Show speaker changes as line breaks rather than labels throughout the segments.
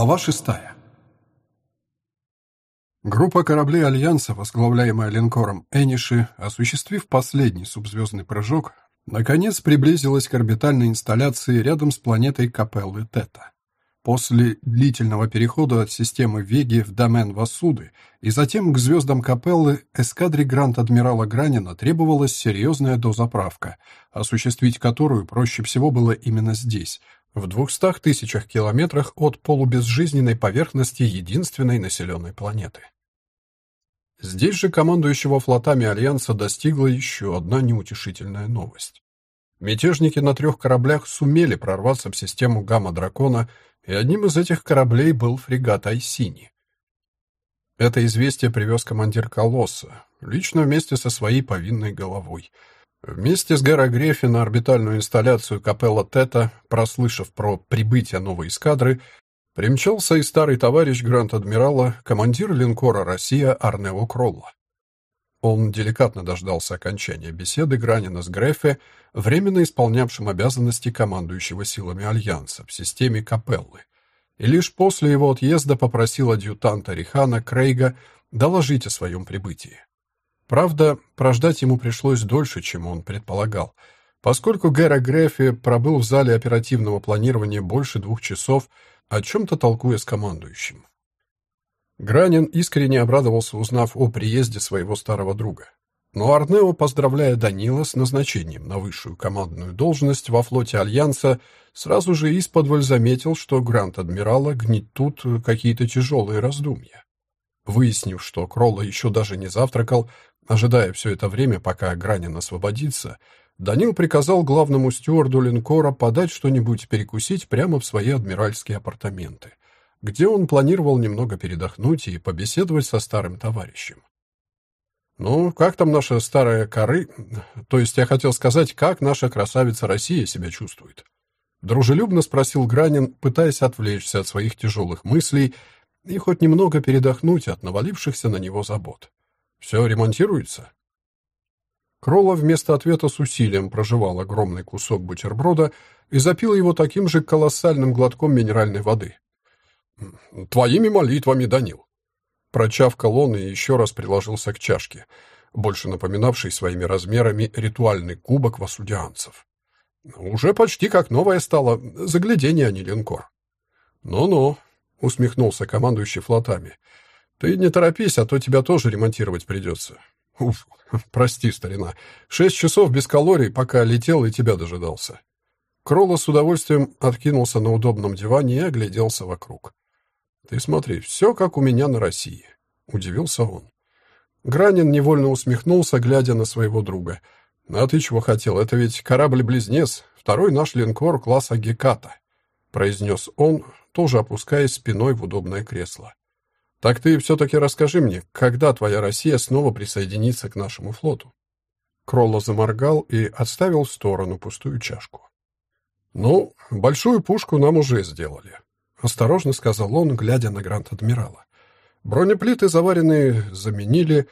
Глава шестая. Группа кораблей Альянса, возглавляемая линкором Эниши, осуществив последний субзвездный прыжок, наконец приблизилась к орбитальной инсталляции рядом с планетой Капеллы Тета. После длительного перехода от системы Веги в домен Васуды и затем к звездам Капеллы эскадре Гранд-Адмирала Гранина требовалась серьезная дозаправка, осуществить которую проще всего было именно здесь – в двухстах тысячах километрах от полубезжизненной поверхности единственной населенной планеты. Здесь же командующего флотами Альянса достигла еще одна неутешительная новость. Мятежники на трех кораблях сумели прорваться в систему Гамма-Дракона, и одним из этих кораблей был фрегат Айсини. Это известие привез командир Колосса, лично вместе со своей повинной головой — Вместе с Гэра Грефи на орбитальную инсталляцию Капелла Тета, прослышав про прибытие новой эскадры, примчался и старый товарищ Гранд-Адмирала, командир линкора «Россия» Арнео Кролла. Он деликатно дождался окончания беседы Гранина с Грефе, временно исполнявшим обязанности командующего силами Альянса в системе Капеллы, и лишь после его отъезда попросил адъютанта Рихана Крейга доложить о своем прибытии. Правда, прождать ему пришлось дольше, чем он предполагал, поскольку Гэра Грефи пробыл в зале оперативного планирования больше двух часов, о чем-то толкуя с командующим. Гранин искренне обрадовался, узнав о приезде своего старого друга. Но Арнео, поздравляя Данила с назначением на высшую командную должность во флоте Альянса, сразу же исподволь заметил, что Гранд-адмирала гнетут какие-то тяжелые раздумья. Выяснив, что Кролла еще даже не завтракал, Ожидая все это время, пока Гранин освободится, Данил приказал главному стюарду линкора подать что-нибудь перекусить прямо в свои адмиральские апартаменты, где он планировал немного передохнуть и побеседовать со старым товарищем. «Ну, как там наша старая коры... То есть я хотел сказать, как наша красавица Россия себя чувствует?» Дружелюбно спросил Гранин, пытаясь отвлечься от своих тяжелых мыслей и хоть немного передохнуть от навалившихся на него забот. Все ремонтируется?» Кролла вместо ответа с усилием прожевал огромный кусок бутерброда и запил его таким же колоссальным глотком минеральной воды. «Твоими молитвами, Данил!» Прочавкал он и еще раз приложился к чашке, больше напоминавшей своими размерами ритуальный кубок васудианцев. «Уже почти как новая стала. Заглядение, а не линкор». «Ну-ну», — усмехнулся командующий флотами, — ты не торопись, а то тебя тоже ремонтировать придется. Уф, прости, старина. Шесть часов без калорий, пока летел и тебя дожидался. Кролла с удовольствием откинулся на удобном диване и огляделся вокруг. Ты смотри, все как у меня на России. Удивился он. Гранин невольно усмехнулся, глядя на своего друга. «А ты чего хотел? Это ведь корабль-близнец, второй наш линкор класса Геката», — произнес он, тоже опускаясь спиной в удобное кресло. Так ты все-таки расскажи мне, когда твоя Россия снова присоединится к нашему флоту?» Кролло заморгал и отставил в сторону пустую чашку. «Ну, большую пушку нам уже сделали», — осторожно сказал он, глядя на Гранд-Адмирала. «Бронеплиты заваренные заменили».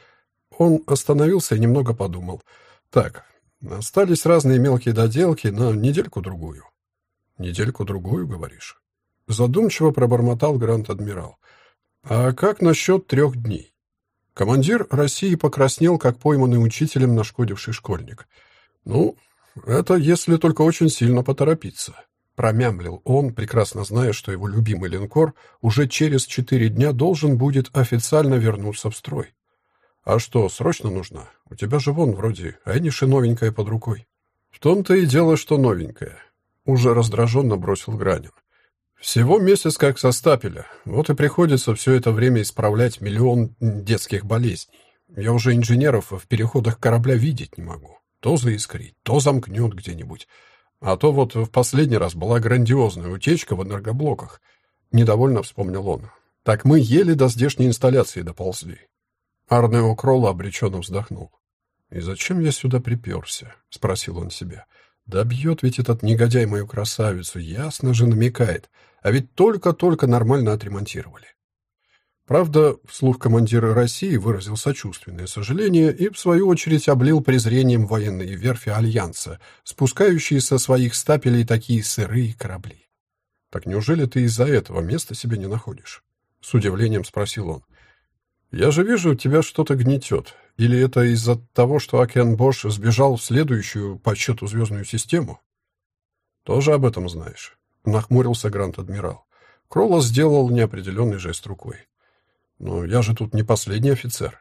Он остановился и немного подумал. «Так, остались разные мелкие доделки на недельку-другую». «Недельку-другую, говоришь?» Задумчиво пробормотал Гранд-Адмирал. А как насчет трех дней? Командир России покраснел, как пойманный учителем нашкодивший школьник. Ну, это если только очень сильно поторопиться. Промямлил он, прекрасно зная, что его любимый линкор уже через четыре дня должен будет официально вернуться в строй. А что, срочно нужно? У тебя же вон вроде Эниши новенькая под рукой. В том-то и дело, что новенькая. Уже раздраженно бросил Гранин. Всего месяц как со стапеля. Вот и приходится все это время исправлять миллион детских болезней. Я уже инженеров в переходах корабля видеть не могу. То заискрит, то замкнет где-нибудь. А то вот в последний раз была грандиозная утечка в энергоблоках. Недовольно вспомнил он. Так мы еле до здешней инсталляции доползли. Арнео Кролла обреченно вздохнул. «И зачем я сюда приперся?» — спросил он себя. «Да бьет ведь этот негодяй мою красавицу, ясно же намекает. А ведь только-только нормально отремонтировали. Правда, вслух командира России выразил сочувственное сожаление и, в свою очередь, облил презрением военные верфи Альянса, спускающие со своих стапелей такие сырые корабли. Так неужели ты из-за этого места себе не находишь? С удивлением спросил он. Я же вижу, тебя что-то гнетет. Или это из-за того, что Акен Бош сбежал в следующую по счету звездную систему? Тоже об этом знаешь. Нахмурился Грант-адмирал. Кроллос сделал неопределенный жест рукой. «Но я же тут не последний офицер».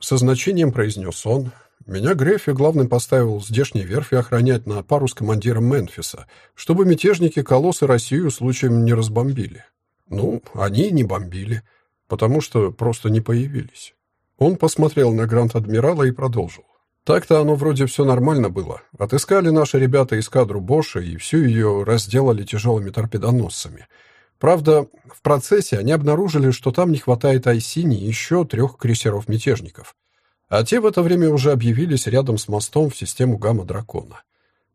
Со значением произнес он. «Меня Грефи главным поставил здешней верфи охранять на пару с командиром Мемфиса, чтобы мятежники Колосс и Россию случаем не разбомбили. Ну, они не бомбили, потому что просто не появились». Он посмотрел на Гранд-адмирала и продолжил. Так-то оно вроде все нормально было. Отыскали наши ребята эскадру Боша и всю ее разделали тяжелыми торпедоносцами — Правда, в процессе они обнаружили, что там не хватает Айсини и еще трех крейсеров-мятежников. А те в это время уже объявились рядом с мостом в систему Гамма-Дракона.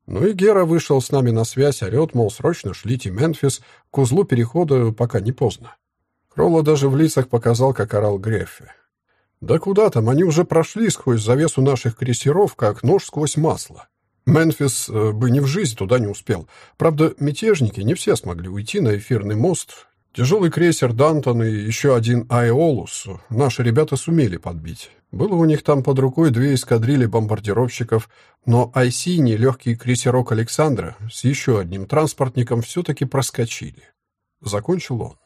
Ну и Гера вышел с нами на связь, орет, мол, срочно шлите Мемфис к узлу перехода, пока не поздно. Кролло даже в лицах показал, как орал Греффи. Да куда там, они уже прошли сквозь завесу наших крейсеров, как нож сквозь масло. Мемфис э, бы ни в жизнь туда не успел. Правда, мятежники не все смогли уйти на эфирный мост. Тяжелый крейсер «Дантон» и еще один «Айолус» наши ребята сумели подбить. Было у них там под рукой две эскадрильи бомбардировщиков, но «Айсини» легкий крейсерок «Александра» с еще одним транспортником все-таки проскочили. Закончил он.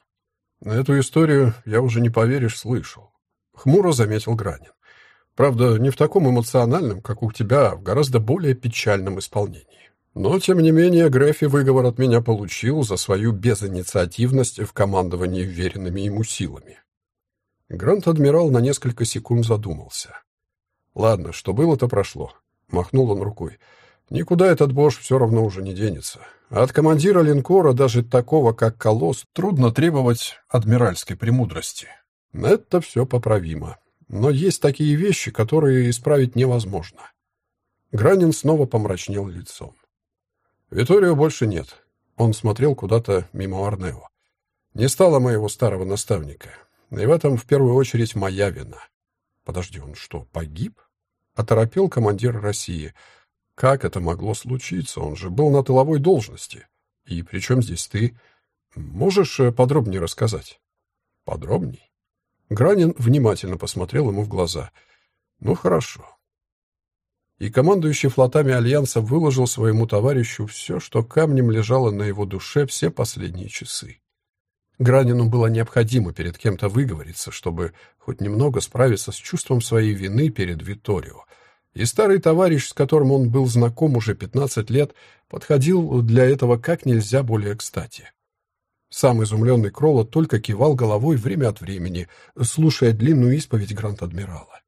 Эту историю, я уже не поверишь, слышал. Хмуро заметил Гранин. Правда, не в таком эмоциональном, как у тебя, а в гораздо более печальном исполнении. Но, тем не менее, Грефи выговор от меня получил за свою безинициативность в командовании веренными ему силами. Грант-адмирал на несколько секунд задумался. «Ладно, что было, то прошло», — махнул он рукой. «Никуда этот Бош все равно уже не денется. А от командира линкора, даже такого, как Колосс, трудно требовать адмиральской премудрости. Это все поправимо. Но есть такие вещи, которые исправить невозможно. Гранин снова помрачнел лицом. Виторио больше нет. Он смотрел куда-то мимо Арнео. Не стало моего старого наставника. И в этом в первую очередь моя вина. Подожди, он что, погиб? Оторопел командир России. Как это могло случиться? Он же был на тыловой должности. И при чем здесь ты? Можешь э, подробнее рассказать? Подробней? Гранин внимательно посмотрел ему в глаза. «Ну, хорошо». И командующий флотами Альянса выложил своему товарищу все, что камнем лежало на его душе все последние часы. Гранину было необходимо перед кем-то выговориться, чтобы хоть немного справиться с чувством своей вины перед Виторио. И старый товарищ, с которым он был знаком уже 15 лет, подходил для этого как нельзя более кстати. Сам изумленный Кролло только кивал головой время от времени, слушая длинную исповедь Гранд-адмирала.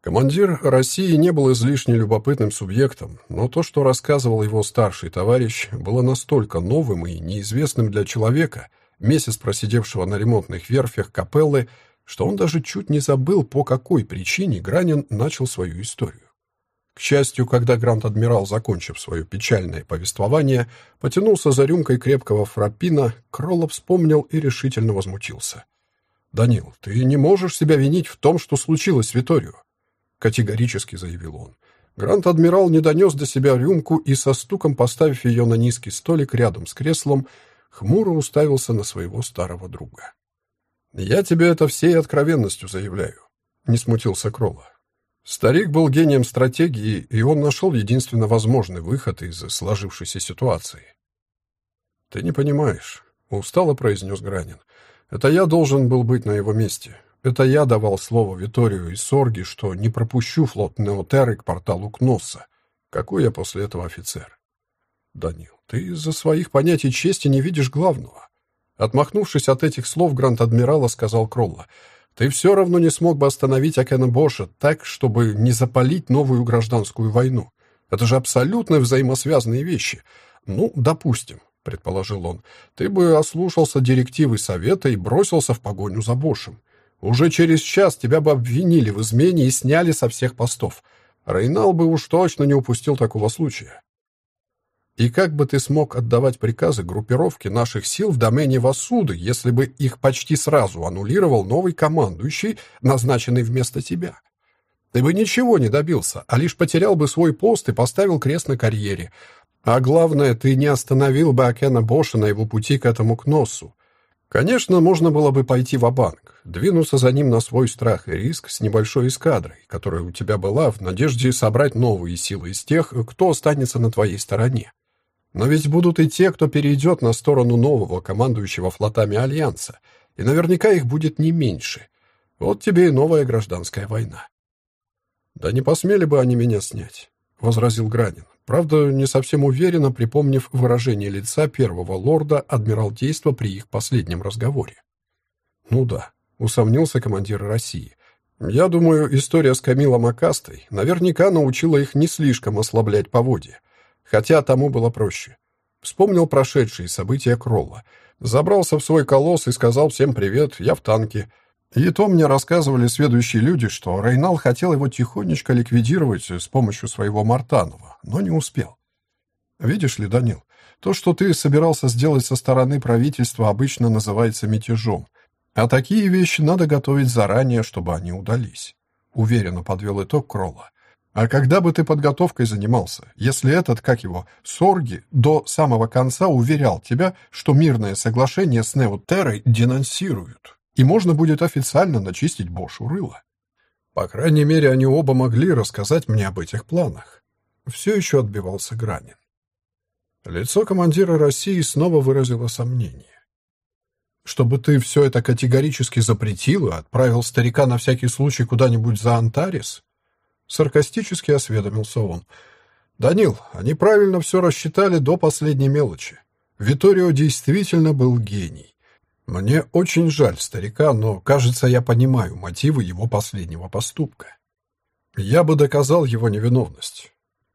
Командир России не был излишне любопытным субъектом, но то, что рассказывал его старший товарищ, было настолько новым и неизвестным для человека, месяц просидевшего на ремонтных верфях капеллы, что он даже чуть не забыл, по какой причине Гранин начал свою историю. К счастью, когда Грант-адмирал, закончив свое печальное повествование, потянулся за рюмкой крепкого фраппина, Кроллов вспомнил и решительно возмутился. «Данил, ты не можешь себя винить в том, что случилось с Виторио», — категорически заявил он. Грант-адмирал не донес до себя рюмку и, со стуком поставив ее на низкий столик рядом с креслом, хмуро уставился на своего старого друга. «Я тебе это всей откровенностью заявляю», — не смутился Кроллов. Старик был гением стратегии, и он нашел единственно возможный выход из сложившейся ситуации. «Ты не понимаешь», — устало произнес Гранин. «Это я должен был быть на его месте. Это я давал слово Виторию и Сорги, что не пропущу флот Неотерры к порталу Кносса. Какой я после этого офицер?» «Данил, ты из-за своих понятий чести не видишь главного». Отмахнувшись от этих слов, Гранд-адмирала сказал Кролла — ты все равно не смог бы остановить Акена Боша так, чтобы не запалить новую гражданскую войну. Это же абсолютно взаимосвязанные вещи. Ну, допустим, предположил он, ты бы ослушался директивы совета и бросился в погоню за Бошем. Уже через час тебя бы обвинили в измене и сняли со всех постов. Рейнал бы уж точно не упустил такого случая. И как бы ты смог отдавать приказы группировке наших сил в домене Васуды, если бы их почти сразу аннулировал новый командующий, назначенный вместо тебя? Ты бы ничего не добился, а лишь потерял бы свой пост и поставил крест на карьере. А главное, ты не остановил бы Акена Боша на его пути к этому Кносу. Конечно, можно было бы пойти в банк двинуться за ним на свой страх и риск с небольшой эскадрой, которая у тебя была, в надежде собрать новые силы из тех, кто останется на твоей стороне. Но ведь будут и те, кто перейдет на сторону нового командующего флотами Альянса, и наверняка их будет не меньше. Вот тебе и новая гражданская война. «Да не посмели бы они меня снять», — возразил Гранин. Правда, не совсем уверенно припомнив выражение лица первого лорда Адмиралтейства при их последнем разговоре. «Ну да», — усомнился командир России. «Я думаю, история с Камилом Акастой наверняка научила их не слишком ослаблять поводья, хотя тому было проще. Вспомнил прошедшие события Кролла, забрался в свой колосс и сказал всем привет, я в танке». И то мне рассказывали следующие люди, что Рейнал хотел его тихонечко ликвидировать с помощью своего Мартанова, но не успел. Видишь ли, Данил, то, что ты собирался сделать со стороны правительства, обычно называется мятежом. А такие вещи надо готовить заранее, чтобы они удались. Уверенно подвел итог Кролла. А когда бы ты подготовкой занимался, если этот, как его, Сорги, до самого конца уверял тебя, что мирное соглашение с Неутерой денонсируют? и можно будет официально начистить Бошу рыло. По крайней мере, они оба могли рассказать мне об этих планах. Все еще отбивался Гранин. Лицо командира России снова выразило сомнение. «Чтобы ты все это категорически запретил и отправил старика на всякий случай куда-нибудь за Антарис?» Саркастически осведомился он. «Данил, они правильно все рассчитали до последней мелочи. Виторио действительно был гений. Мне очень жаль старика, но, кажется, я понимаю мотивы его последнего поступка. Я бы доказал его невиновность,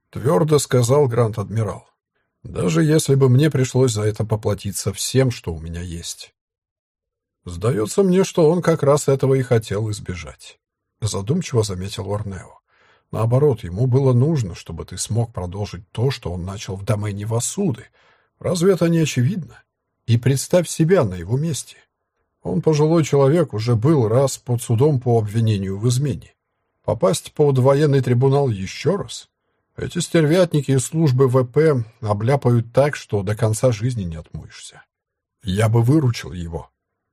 твердо сказал Гранд-адмирал. Даже если бы мне пришлось за это поплатиться всем, что у меня есть. Сдается мне, что он как раз этого и хотел избежать. Задумчиво заметил Орнео. Наоборот, ему было нужно, чтобы ты смог продолжить то, что он начал в домене Васуды. Разве это не очевидно? И представь себя на его месте. Он, пожилой человек, уже был раз под судом по обвинению в измене. Попасть под военный трибунал еще раз? Эти стервятники из службы ВП обляпают так, что до конца жизни не отмоешься. Я бы выручил его.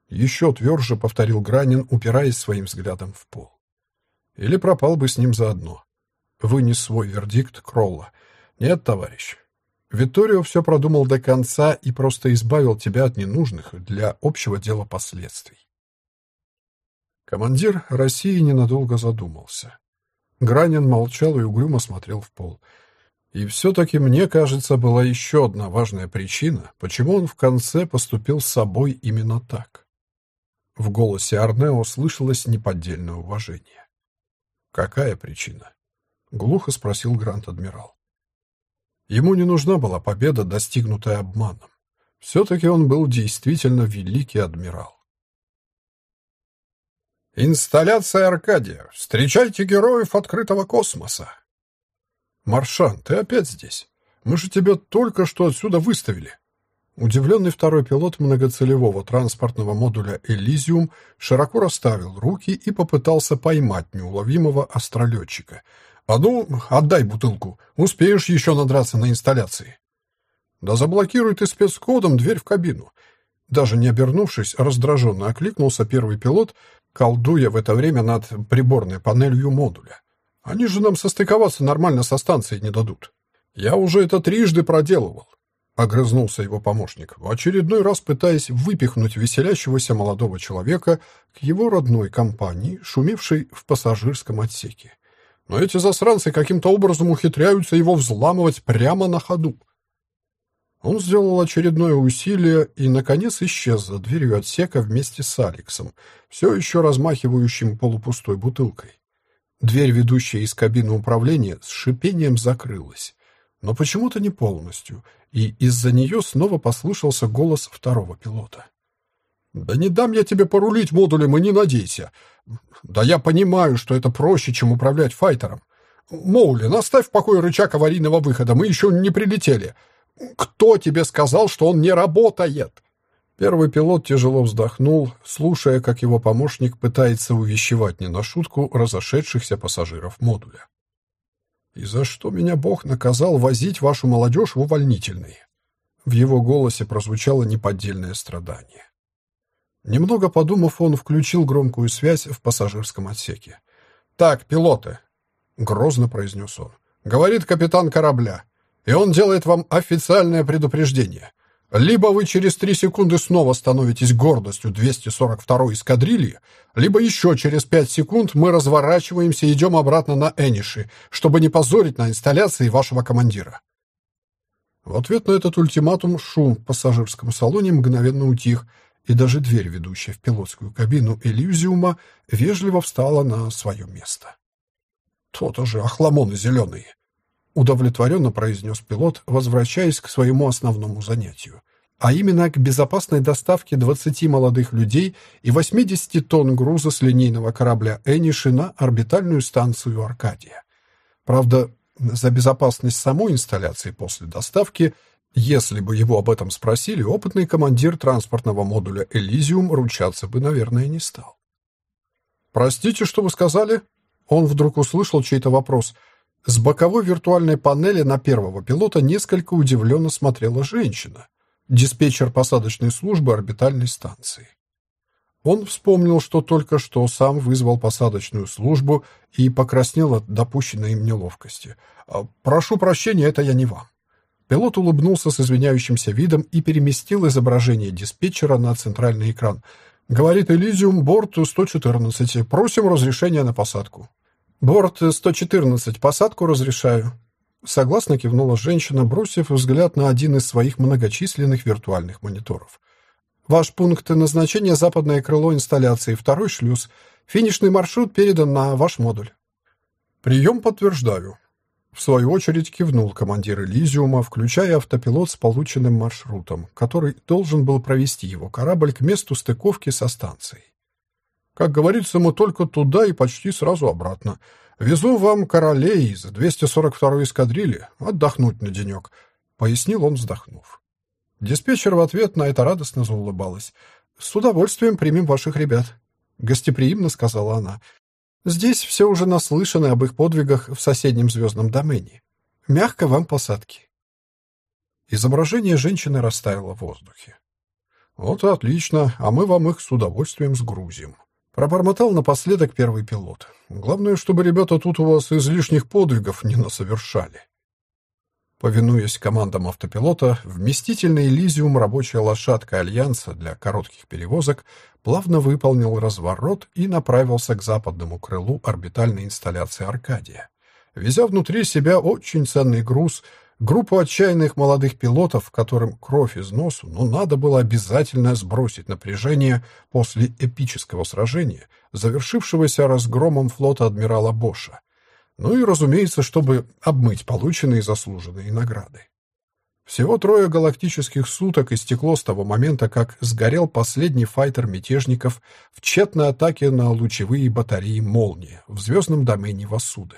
Еще тверже повторил Гранин, упираясь своим взглядом в пол. Или пропал бы с ним заодно. Вынес свой вердикт Кролла. Нет, товарищ, Витторио все продумал до конца и просто избавил тебя от ненужных для общего дела последствий. Командир России ненадолго задумался. Гранин молчал и угрюмо смотрел в пол. И все-таки, мне кажется, была еще одна важная причина, почему он в конце поступил с собой именно так. В голосе Арнео слышалось неподдельное уважение. «Какая причина?» — глухо спросил Грант-адмирал. Ему не нужна была победа, достигнутая обманом. Все-таки он был действительно великий адмирал. Инсталляция Аркадия. Встречайте героев открытого космоса. Маршан, ты опять здесь? Мы же тебя только что отсюда выставили. Удивленный второй пилот многоцелевого транспортного модуля «Элизиум» широко расставил руки и попытался поймать неуловимого астролетчика — «А ну, отдай бутылку. Успеешь еще надраться на инсталляции». «Да заблокируй ты спецкодом дверь в кабину». Даже не обернувшись, раздраженно окликнулся первый пилот, колдуя в это время над приборной панелью модуля. «Они же нам состыковаться нормально со станцией не дадут». «Я уже это трижды проделывал», — огрызнулся его помощник, в очередной раз пытаясь выпихнуть веселящегося молодого человека к его родной компании, шумевшей в пассажирском отсеке но эти засранцы каким-то образом ухитряются его взламывать прямо на ходу. Он сделал очередное усилие и, наконец, исчез за дверью отсека вместе с Алексом, все еще размахивающим полупустой бутылкой. Дверь, ведущая из кабины управления, с шипением закрылась, но почему-то не полностью, и из-за нее снова послышался голос второго пилота. «Да не дам я тебе порулить модулем и не надейся. Да я понимаю, что это проще, чем управлять файтером. Моулин, оставь в покое рычаг аварийного выхода, мы еще не прилетели. Кто тебе сказал, что он не работает?» Первый пилот тяжело вздохнул, слушая, как его помощник пытается увещевать не на шутку разошедшихся пассажиров модуля. И за что меня Бог наказал возить вашу молодежь в увольнительные?» В его голосе прозвучало неподдельное страдание. Немного подумав, он включил громкую связь в пассажирском отсеке. «Так, пилоты!» — грозно произнес он. «Говорит капитан корабля. И он делает вам официальное предупреждение. Либо вы через три секунды снова становитесь гордостью 242-й эскадрильи, либо еще через пять секунд мы разворачиваемся и идем обратно на Эниши, чтобы не позорить на инсталляции вашего командира. В ответ на этот ультиматум шум в пассажирском салоне мгновенно утих, и даже дверь, ведущая в пилотскую кабину Элизиума, вежливо встала на свое место. «То-то же охламоны зеленые!» удовлетворенно произнес пилот, возвращаясь к своему основному занятию, а именно к безопасной доставке 20 молодых людей и 80 тонн груза с линейного корабля «Эниши» на орбитальную станцию «Аркадия». Правда, за безопасность самой инсталляции после доставки, если бы его об этом спросили, опытный командир транспортного модуля «Элизиум» ручаться бы, наверное, не стал. «Простите, что вы сказали?» Он вдруг услышал чей-то вопрос – с боковой виртуальной панели на первого пилота несколько удивленно смотрела женщина, диспетчер посадочной службы орбитальной станции. Он вспомнил, что только что сам вызвал посадочную службу и покраснел от допущенной им неловкости. «А, «Прошу прощения, это я не вам». Пилот улыбнулся с извиняющимся видом и переместил изображение диспетчера на центральный экран. «Говорит Элизиум, борт 114. Просим разрешения на посадку». «Борт 114, посадку разрешаю». Согласно кивнула женщина, бросив взгляд на один из своих многочисленных виртуальных мониторов. «Ваш пункт назначения — западное крыло инсталляции, второй шлюз. Финишный маршрут передан на ваш модуль». «Прием подтверждаю». В свою очередь кивнул командир Элизиума, включая автопилот с полученным маршрутом, который должен был провести его корабль к месту стыковки со станцией. Как говорится, мы только туда и почти сразу обратно. Везу вам королей из 242-й эскадрильи отдохнуть на денек», — пояснил он, вздохнув. Диспетчер в ответ на это радостно заулыбалась. «С удовольствием примем ваших ребят», — гостеприимно сказала она. «Здесь все уже наслышаны об их подвигах в соседнем звездном домене. Мягко вам посадки». Изображение женщины растаяло в воздухе. «Вот отлично, а мы вам их с удовольствием сгрузим», Пробормотал напоследок первый пилот. Главное, чтобы ребята тут у вас излишних подвигов не насовершали. Повинуясь командам автопилота, вместительный Элизиум рабочая лошадка Альянса для коротких перевозок плавно выполнил разворот и направился к западному крылу орбитальной инсталляции «Аркадия», везя внутри себя очень ценный груз — Группу отчаянных молодых пилотов, которым кровь из носу, но надо было обязательно сбросить напряжение после эпического сражения, завершившегося разгромом флота адмирала Боша. Ну и, разумеется, чтобы обмыть полученные заслуженные награды. Всего трое галактических суток истекло с того момента, как сгорел последний файтер мятежников в тщетной атаке на лучевые батареи «Молния» в звездном домене Васуды.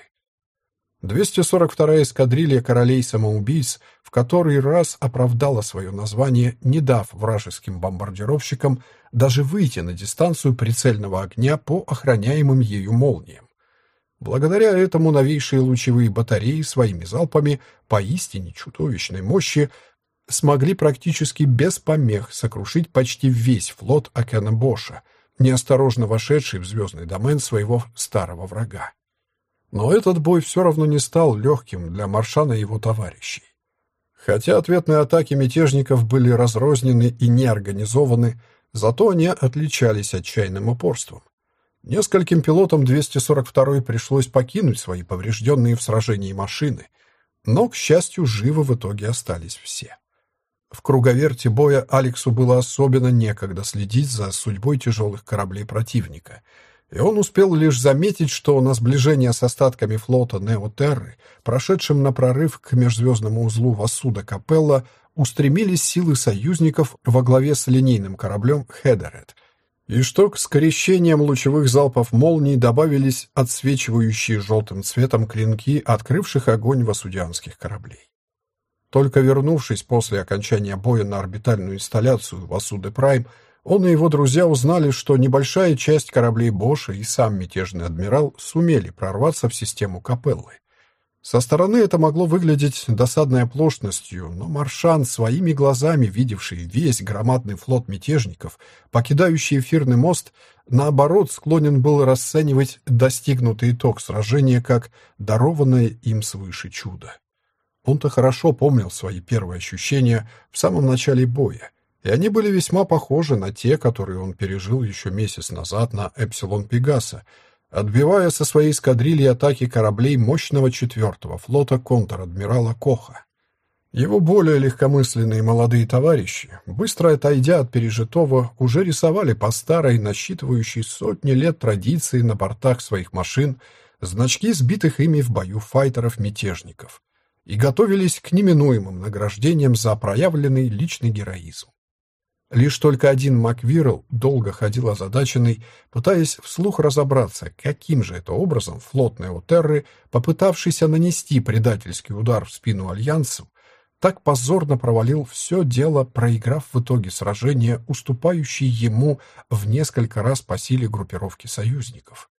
242-я эскадрилья королей-самоубийц в который раз оправдала свое название, не дав вражеским бомбардировщикам даже выйти на дистанцию прицельного огня по охраняемым ею молниям. Благодаря этому новейшие лучевые батареи своими залпами поистине чудовищной мощи смогли практически без помех сокрушить почти весь флот Акена Боша, неосторожно вошедший в звездный домен своего старого врага. Но этот бой все равно не стал легким для Маршана и его товарищей. Хотя ответные атаки мятежников были разрознены и неорганизованы, зато они отличались отчаянным упорством. Нескольким пилотам 242-й пришлось покинуть свои поврежденные в сражении машины, но, к счастью, живы в итоге остались все. В круговерте боя Алексу было особенно некогда следить за судьбой тяжелых кораблей противника — и он успел лишь заметить, что на сближение с остатками флота Неотерры, прошедшим на прорыв к межзвездному узлу Васуда Капелла, устремились силы союзников во главе с линейным кораблем Хедерет, и что к скрещениям лучевых залпов молний добавились отсвечивающие желтым цветом клинки открывших огонь васудианских кораблей. Только вернувшись после окончания боя на орбитальную инсталляцию Васуды Прайм, он и его друзья узнали, что небольшая часть кораблей Боша и сам мятежный адмирал сумели прорваться в систему Капеллы. Со стороны это могло выглядеть досадной оплошностью, но Маршан, своими глазами видевший весь громадный флот мятежников, покидающий эфирный мост, наоборот, склонен был расценивать достигнутый итог сражения как дарованное им свыше чудо. Он-то хорошо помнил свои первые ощущения в самом начале боя, и они были весьма похожи на те, которые он пережил еще месяц назад на Эпсилон Пегаса, отбивая со своей эскадрильи атаки кораблей мощного четвертого флота контр-адмирала Коха. Его более легкомысленные молодые товарищи, быстро отойдя от пережитого, уже рисовали по старой, насчитывающей сотни лет традиции на бортах своих машин, значки сбитых ими в бою файтеров-мятежников и готовились к неминуемым награждениям за проявленный личный героизм. Лишь только один Маквирл долго ходил озадаченный, пытаясь вслух разобраться, каким же это образом флот Неотерры, попытавшийся нанести предательский удар в спину Альянсу, так позорно провалил все дело, проиграв в итоге сражение, уступающее ему в несколько раз по силе группировки союзников.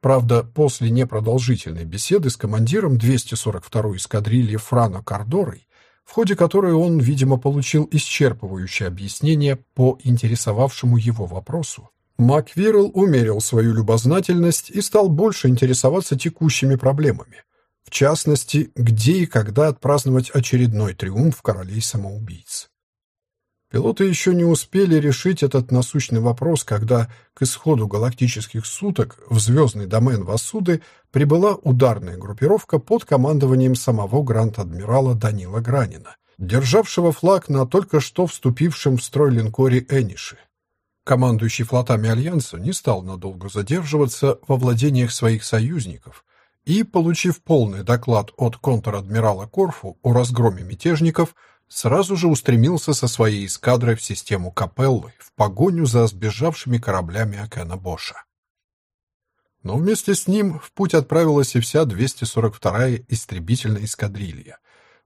Правда, после непродолжительной беседы с командиром 242-й эскадрильи Франо Кордорой в ходе которой он, видимо, получил исчерпывающее объяснение по интересовавшему его вопросу. Маквирл умерил свою любознательность и стал больше интересоваться текущими проблемами. В частности, где и когда отпраздновать очередной триумф королей-самоубийц. Пилоты еще не успели решить этот насущный вопрос, когда к исходу галактических суток в звездный домен Васуды прибыла ударная группировка под командованием самого гранд-адмирала Данила Гранина, державшего флаг на только что вступившем в строй линкоре Эниши. Командующий флотами Альянса не стал надолго задерживаться во владениях своих союзников и, получив полный доклад от контр-адмирала Корфу о разгроме мятежников, сразу же устремился со своей эскадрой в систему Капеллы в погоню за сбежавшими кораблями Акена Боша. Но вместе с ним в путь отправилась и вся 242-я истребительная эскадрилья,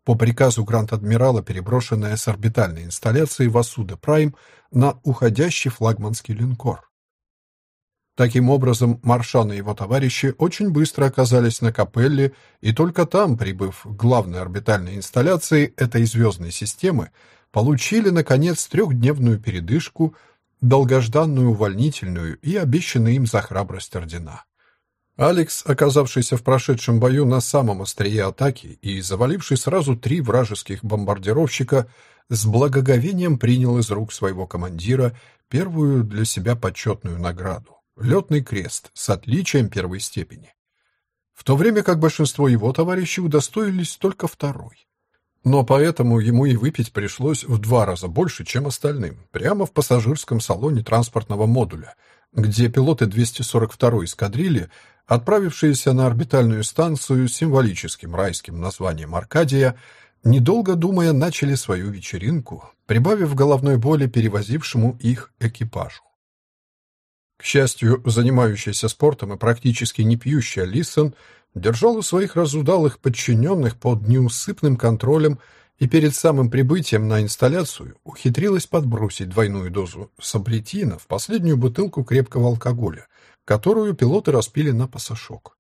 по приказу Гранд-Адмирала, переброшенная с орбитальной инсталляции Васуда Прайм на уходящий флагманский линкор. Таким образом, Маршан и его товарищи очень быстро оказались на Капелле, и только там, прибыв к главной орбитальной инсталляции этой звездной системы, получили, наконец, трехдневную передышку, долгожданную увольнительную и обещанные им за храбрость ордена. Алекс, оказавшийся в прошедшем бою на самом острие атаки и заваливший сразу три вражеских бомбардировщика, с благоговением принял из рук своего командира первую для себя почетную награду летный крест с отличием первой степени. В то время как большинство его товарищей удостоились только второй. Но поэтому ему и выпить пришлось в два раза больше, чем остальным, прямо в пассажирском салоне транспортного модуля, где пилоты 242-й эскадрильи, отправившиеся на орбитальную станцию с символическим райским названием Аркадия, недолго думая, начали свою вечеринку, прибавив головной боли перевозившему их экипажу. К счастью, занимающийся спортом и практически не пьющий Алисон держал у своих разудалых подчиненных под неусыпным контролем и перед самым прибытием на инсталляцию ухитрилась подбросить двойную дозу саблетина в последнюю бутылку крепкого алкоголя, которую пилоты распили на пасашок.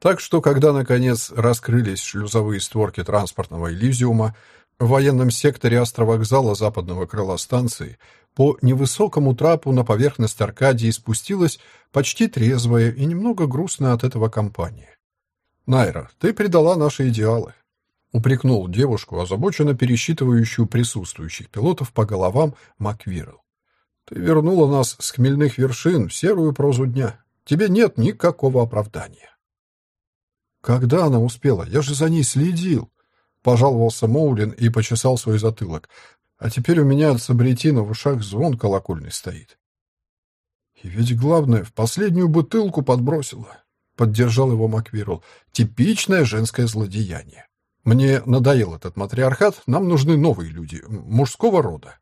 Так что, когда, наконец, раскрылись шлюзовые створки транспортного Элизиума, в военном секторе астровокзала западного крыла станции по невысокому трапу на поверхность Аркадии спустилась почти трезвая и немного грустная от этого компания. «Найра, ты предала наши идеалы», — упрекнул девушку, озабоченно пересчитывающую присутствующих пилотов по головам Маквирл. «Ты вернула нас с хмельных вершин в серую прозу дня. Тебе нет никакого оправдания». «Когда она успела? Я же за ней следил», — пожаловался Моулин и почесал свой затылок. А теперь у меня от сабретина в ушах звон колокольный стоит. И ведь главное, в последнюю бутылку подбросила. Поддержал его Маквирл. Типичное женское злодеяние. Мне надоел этот матриархат, нам нужны новые люди, мужского рода.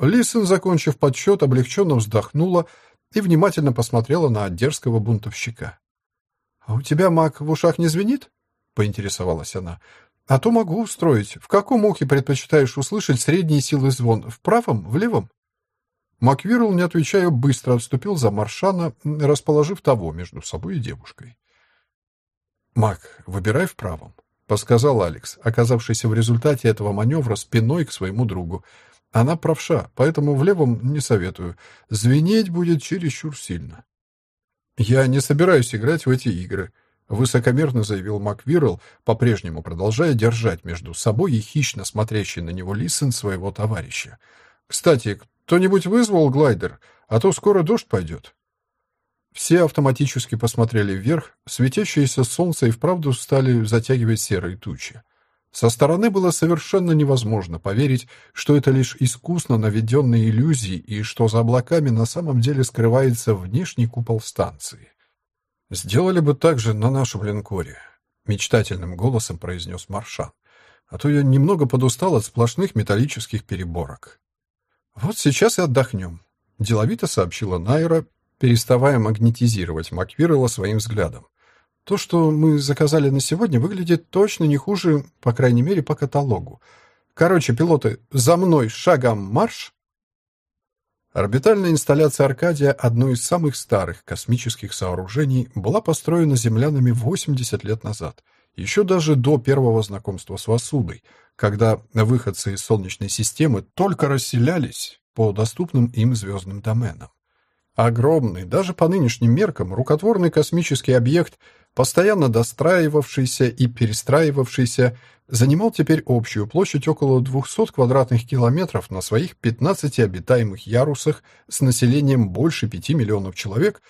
Лисен, закончив подсчет, облегченно вздохнула и внимательно посмотрела на дерзкого бунтовщика. — А у тебя, Мак, в ушах не звенит? — поинтересовалась она. А то могу устроить. В каком ухе предпочитаешь услышать средние силы звон? В правом? В левом? Маквирл, не отвечая, быстро отступил за Маршана, расположив того между собой и девушкой. «Мак, выбирай в правом», — подсказал Алекс, оказавшийся в результате этого маневра спиной к своему другу. «Она правша, поэтому в левом не советую. Звенеть будет чересчур сильно». «Я не собираюсь играть в эти игры», — высокомерно заявил Маквирл, по-прежнему продолжая держать между собой и хищно смотрящий на него Лисен своего товарища. «Кстати, кто-нибудь вызвал глайдер? А то скоро дождь пойдет». Все автоматически посмотрели вверх, светящееся солнце и вправду стали затягивать серые тучи. Со стороны было совершенно невозможно поверить, что это лишь искусно наведенные иллюзии и что за облаками на самом деле скрывается внешний купол станции. «Сделали бы так же на нашем линкоре», — мечтательным голосом произнес Маршан. «А то я немного подустал от сплошных металлических переборок». «Вот сейчас и отдохнем», — деловито сообщила Найра, переставая магнетизировать Маквирла своим взглядом. То, что мы заказали на сегодня, выглядит точно не хуже, по крайней мере, по каталогу. Короче, пилоты, за мной шагом марш! Орбитальная инсталляция «Аркадия», одно из самых старых космических сооружений, была построена землянами 80 лет назад, еще даже до первого знакомства с Васудой, когда выходцы из Солнечной системы только расселялись по доступным им звездным доменам. Огромный, даже по нынешним меркам, рукотворный космический объект, постоянно достраивавшийся и перестраивавшийся, занимал теперь общую площадь около 200 квадратных километров на своих 15 обитаемых ярусах с населением больше 5 миллионов человек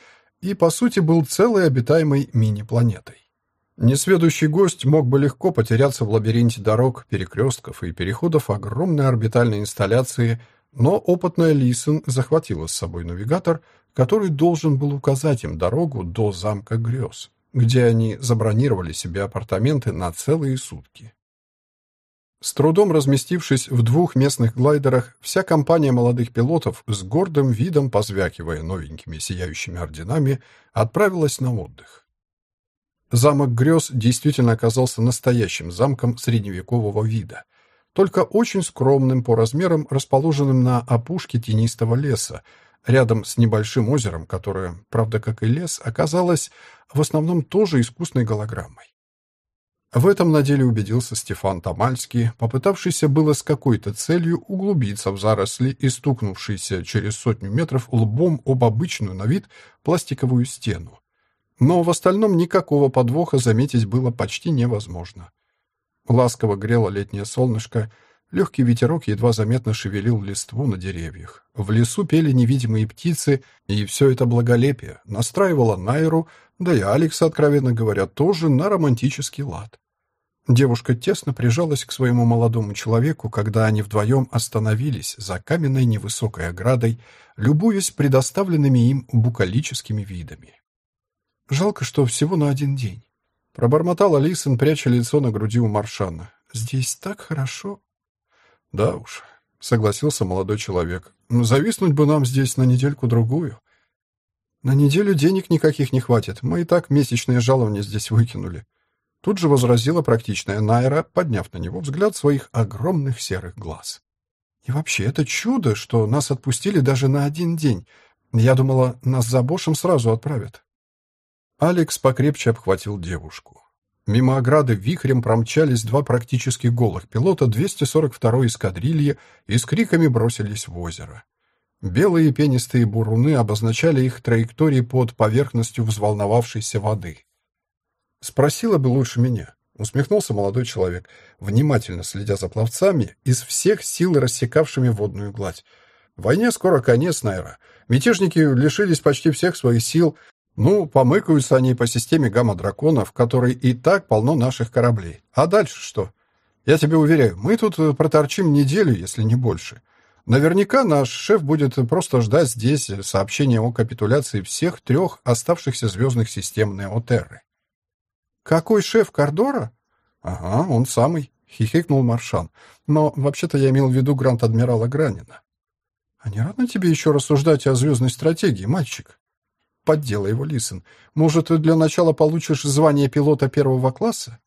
и, по сути, был целой обитаемой мини-планетой. Несведущий гость мог бы легко потеряться в лабиринте дорог, перекрестков и переходов огромной орбитальной инсталляции – но опытная Лисен захватила с собой навигатор, который должен был указать им дорогу до замка грез, где они забронировали себе апартаменты на целые сутки. С трудом разместившись в двух местных глайдерах, вся компания молодых пилотов с гордым видом, позвякивая новенькими сияющими орденами, отправилась на отдых. Замок грез действительно оказался настоящим замком средневекового вида — только очень скромным по размерам, расположенным на опушке тенистого леса, рядом с небольшим озером, которое, правда, как и лес, оказалось в основном тоже искусной голограммой. В этом на деле убедился Стефан Тамальский, попытавшийся было с какой-то целью углубиться в заросли и стукнувшийся через сотню метров лбом об обычную на вид пластиковую стену. Но в остальном никакого подвоха заметить было почти невозможно. Ласково грело летнее солнышко, легкий ветерок едва заметно шевелил листву на деревьях. В лесу пели невидимые птицы, и все это благолепие настраивало Найру, да и Алекса, откровенно говоря, тоже на романтический лад. Девушка тесно прижалась к своему молодому человеку, когда они вдвоем остановились за каменной невысокой оградой, любуясь предоставленными им букалическими видами. Жалко, что всего на один день. Пробормотал Алисон, пряча лицо на груди у Маршана. «Здесь так хорошо». «Да уж», — согласился молодой человек. «Зависнуть бы нам здесь на недельку-другую». «На неделю денег никаких не хватит. Мы и так месячные жалования здесь выкинули». Тут же возразила практичная Найра, подняв на него взгляд своих огромных серых глаз. «И вообще, это чудо, что нас отпустили даже на один день. Я думала, нас за Бошем сразу отправят». Алекс покрепче обхватил девушку. Мимо ограды вихрем промчались два практически голых пилота 242-й эскадрильи и с криками бросились в озеро. Белые пенистые буруны обозначали их траектории под поверхностью взволновавшейся воды. «Спросила бы лучше меня», — усмехнулся молодой человек, внимательно следя за пловцами, из всех сил рассекавшими водную гладь. «Войне скоро конец, Найра. Мятежники лишились почти всех своих сил, ну, помыкаются они по системе гамма-дракона, в которой и так полно наших кораблей. А дальше что? Я тебе уверяю, мы тут э, проторчим неделю, если не больше. Наверняка наш шеф будет просто ждать здесь сообщения о капитуляции всех трех оставшихся звездных систем Неотерры. «Какой шеф Кордора?» «Ага, он самый», — хихикнул Маршан. «Но вообще-то я имел в виду грант-адмирала Гранина». «А не рано тебе еще рассуждать о звездной стратегии, мальчик?» Подделай его, Лисен. Может, для начала получишь звание пилота первого класса?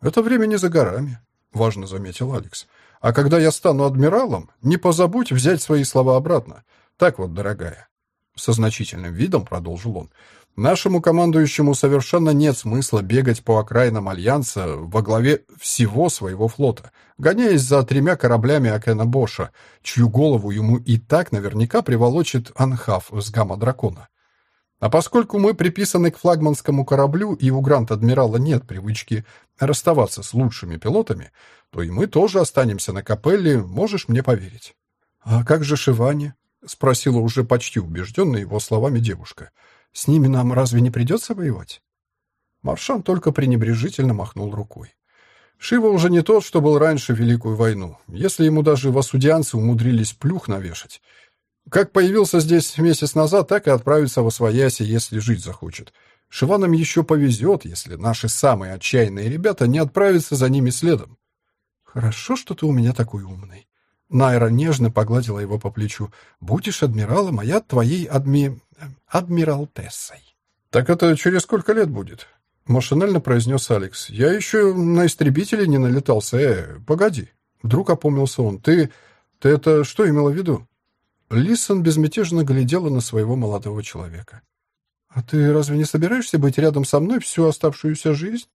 Это время не за горами, важно заметил Алекс. А когда я стану адмиралом, не позабудь взять свои слова обратно. Так вот, дорогая. со значительным видом продолжил он. Нашему командующему совершенно нет смысла бегать по окраинам Альянса во главе всего своего флота, гоняясь за тремя кораблями Акена Боша, чью голову ему и так наверняка приволочит Анхав с гамма-дракона. А поскольку мы приписаны к флагманскому кораблю, и у Гранд-Адмирала нет привычки расставаться с лучшими пилотами, то и мы тоже останемся на капелле, можешь мне поверить. «А как же Шивани?» — спросила уже почти убежденная его словами девушка. «С ними нам разве не придется воевать?» Маршан только пренебрежительно махнул рукой. Шива уже не тот, что был раньше в Великую войну, если ему даже васудианцы умудрились плюх навешать. Как появился здесь месяц назад, так и отправится во свояси, если жить захочет. Шиванам еще повезет, если наши самые отчаянные ребята не отправятся за ними следом. «Хорошо, что ты у меня такой умный». Найра нежно погладила его по плечу. «Будешь адмиралом, а я твоей адми... адмиралтессой». «Так это через сколько лет будет?» Машинально произнес Алекс. «Я еще на истребители не налетался. Э, погоди». Вдруг опомнился он. «Ты... ты это что имела в виду?» Лисон безмятежно глядела на своего молодого человека. «А ты разве не собираешься быть рядом со мной всю оставшуюся жизнь?»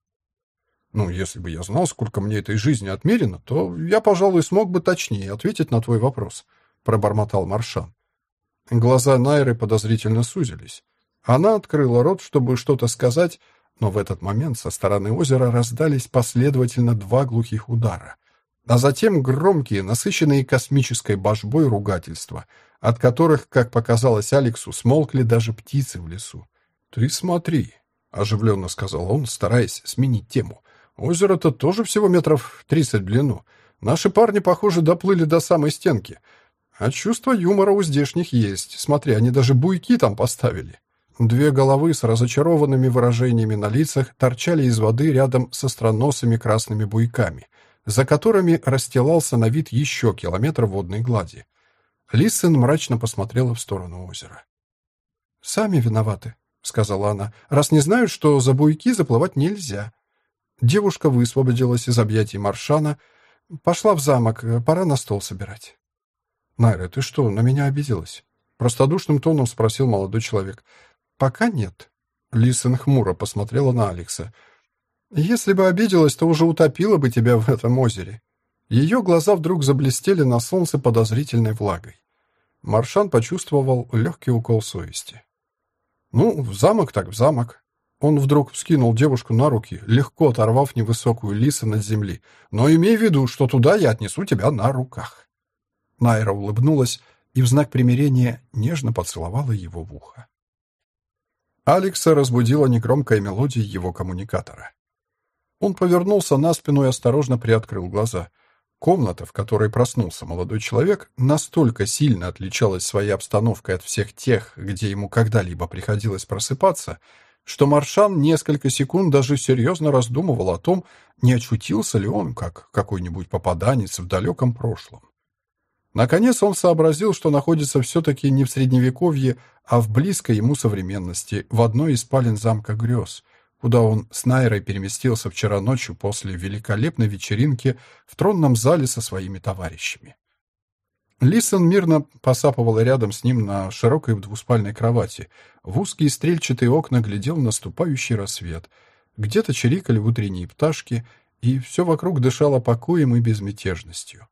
«Ну, если бы я знал, сколько мне этой жизни отмерено, то я, пожалуй, смог бы точнее ответить на твой вопрос», — пробормотал Маршан. Глаза Найры подозрительно сузились. Она открыла рот, чтобы что-то сказать, но в этот момент со стороны озера раздались последовательно два глухих удара а затем громкие, насыщенные космической божбой ругательства, от которых, как показалось Алексу, смолкли даже птицы в лесу. «Ты смотри», — оживленно сказал он, стараясь сменить тему. «Озеро-то тоже всего метров тридцать в длину. Наши парни, похоже, доплыли до самой стенки. А чувство юмора у здешних есть. Смотри, они даже буйки там поставили». Две головы с разочарованными выражениями на лицах торчали из воды рядом со странносыми красными буйками, за которыми расстилался на вид еще километр водной глади. Лиссен мрачно посмотрела в сторону озера. «Сами виноваты», — сказала она, — «раз не знают, что за буйки заплывать нельзя». Девушка высвободилась из объятий Маршана, пошла в замок, пора на стол собирать. «Найра, ты что, на меня обиделась?» Простодушным тоном спросил молодой человек. «Пока нет». Лиссен хмуро посмотрела на Алекса. Если бы обиделась, то уже утопила бы тебя в этом озере. Ее глаза вдруг заблестели на солнце подозрительной влагой. Маршан почувствовал легкий укол совести. «Ну, в замок так в замок». Он вдруг вскинул девушку на руки, легко оторвав невысокую лису над земли. «Но имей в виду, что туда я отнесу тебя на руках». Найра улыбнулась и в знак примирения нежно поцеловала его в ухо. Алекса разбудила негромкая мелодия его коммуникатора. Он повернулся на спину и осторожно приоткрыл глаза. Комната, в которой проснулся молодой человек, настолько сильно отличалась своей обстановкой от всех тех, где ему когда-либо приходилось просыпаться, что Маршан несколько секунд даже серьезно раздумывал о том, не очутился ли он, как какой-нибудь попаданец, в далеком прошлом. Наконец он сообразил, что находится все-таки не в Средневековье, а в близкой ему современности, в одной из спален замка грез, куда он с Найрой переместился вчера ночью после великолепной вечеринки в тронном зале со своими товарищами. Лисон мирно посапывал рядом с ним на широкой двуспальной кровати. В узкие стрельчатые окна глядел наступающий рассвет. Где-то чирикали утренние пташки, и все вокруг дышало покоем и безмятежностью.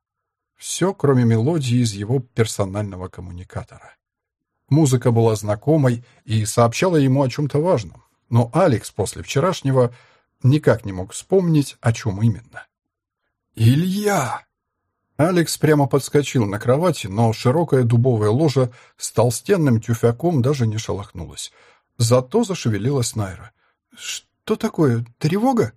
Все, кроме мелодии из его персонального коммуникатора. Музыка была знакомой и сообщала ему о чем-то важном но Алекс после вчерашнего никак не мог вспомнить, о чем именно. «Илья!» Алекс прямо подскочил на кровати, но широкая дубовая ложа с толстенным тюфяком даже не шелохнулась. Зато зашевелилась Найра. «Что такое? Тревога?»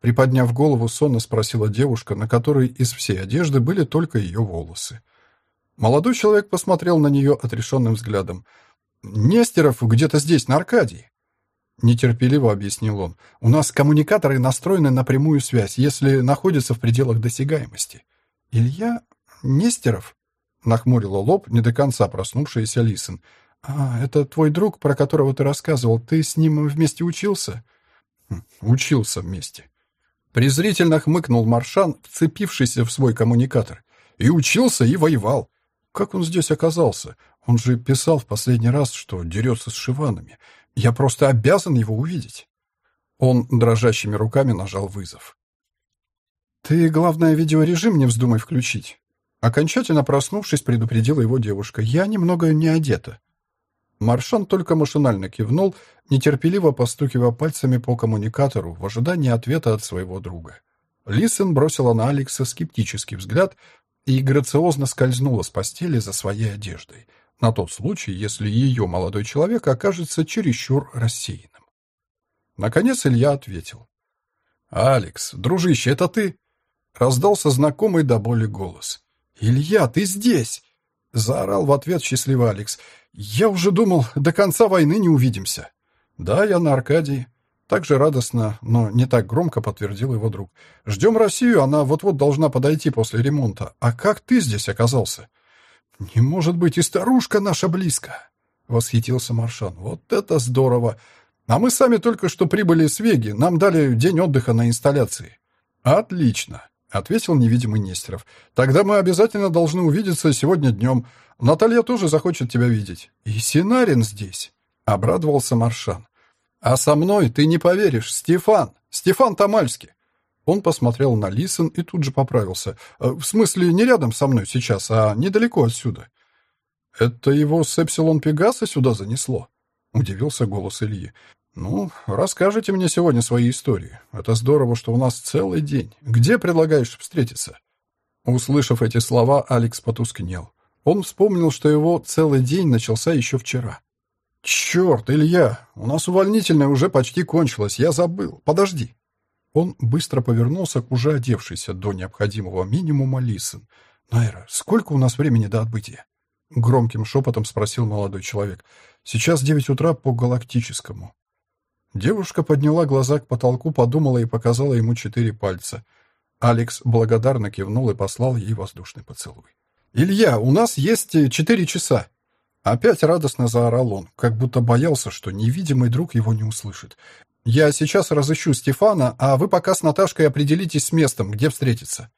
Приподняв голову, сонно спросила девушка, на которой из всей одежды были только ее волосы. Молодой человек посмотрел на нее отрешенным взглядом. «Нестеров где-то здесь, на Аркадии». Нетерпеливо объяснил он. «У нас коммуникаторы настроены на прямую связь, если находятся в пределах досягаемости». «Илья Нестеров?» — нахмурила лоб не до конца проснувшаяся Лисен. «А, это твой друг, про которого ты рассказывал. Ты с ним вместе учился?» хм, «Учился вместе». Презрительно хмыкнул Маршан, вцепившийся в свой коммуникатор. «И учился, и воевал. Как он здесь оказался? Он же писал в последний раз, что дерется с Шиванами. Я просто обязан его увидеть. Он дрожащими руками нажал вызов. «Ты, главное, видеорежим не вздумай включить». Окончательно проснувшись, предупредила его девушка. «Я немного не одета». Маршан только машинально кивнул, нетерпеливо постукивая пальцами по коммуникатору в ожидании ответа от своего друга. Лисен бросила на Алекса скептический взгляд и грациозно скользнула с постели за своей одеждой, на тот случай, если ее молодой человек окажется чересчур рассеянным. Наконец Илья ответил. «Алекс, дружище, это ты?» Раздался знакомый до боли голос. «Илья, ты здесь!» Заорал в ответ счастливый Алекс. «Я уже думал, до конца войны не увидимся». «Да, я на Аркадии». Так же радостно, но не так громко подтвердил его друг. «Ждем Россию, она вот-вот должна подойти после ремонта. А как ты здесь оказался?» «Не может быть, и старушка наша близко!» — восхитился Маршан. «Вот это здорово! А мы сами только что прибыли с Веги, нам дали день отдыха на инсталляции». «Отлично!» — ответил невидимый Нестеров. «Тогда мы обязательно должны увидеться сегодня днем. Наталья тоже захочет тебя видеть. И Синарин здесь!» — обрадовался Маршан. «А со мной, ты не поверишь, Стефан! Стефан Тамальский!» Он посмотрел на Лисен и тут же поправился. «Э, «В смысле, не рядом со мной сейчас, а недалеко отсюда». «Это его с Эпсилон Пегаса сюда занесло?» — удивился голос Ильи. «Ну, расскажите мне сегодня свои истории. Это здорово, что у нас целый день. Где предлагаешь встретиться?» Услышав эти слова, Алекс потускнел. Он вспомнил, что его целый день начался еще вчера. «Черт, Илья, у нас увольнительная уже почти кончилась, я забыл. Подожди». Он быстро повернулся к уже одевшейся до необходимого минимума Лисон. «Найра, сколько у нас времени до отбытия?» Громким шепотом спросил молодой человек. «Сейчас девять утра по галактическому». Девушка подняла глаза к потолку, подумала и показала ему четыре пальца. Алекс благодарно кивнул и послал ей воздушный поцелуй. «Илья, у нас есть четыре часа!» Опять радостно заорал он, как будто боялся, что невидимый друг его не услышит. Я сейчас разыщу Стефана, а вы пока с Наташкой определитесь с местом, где встретиться.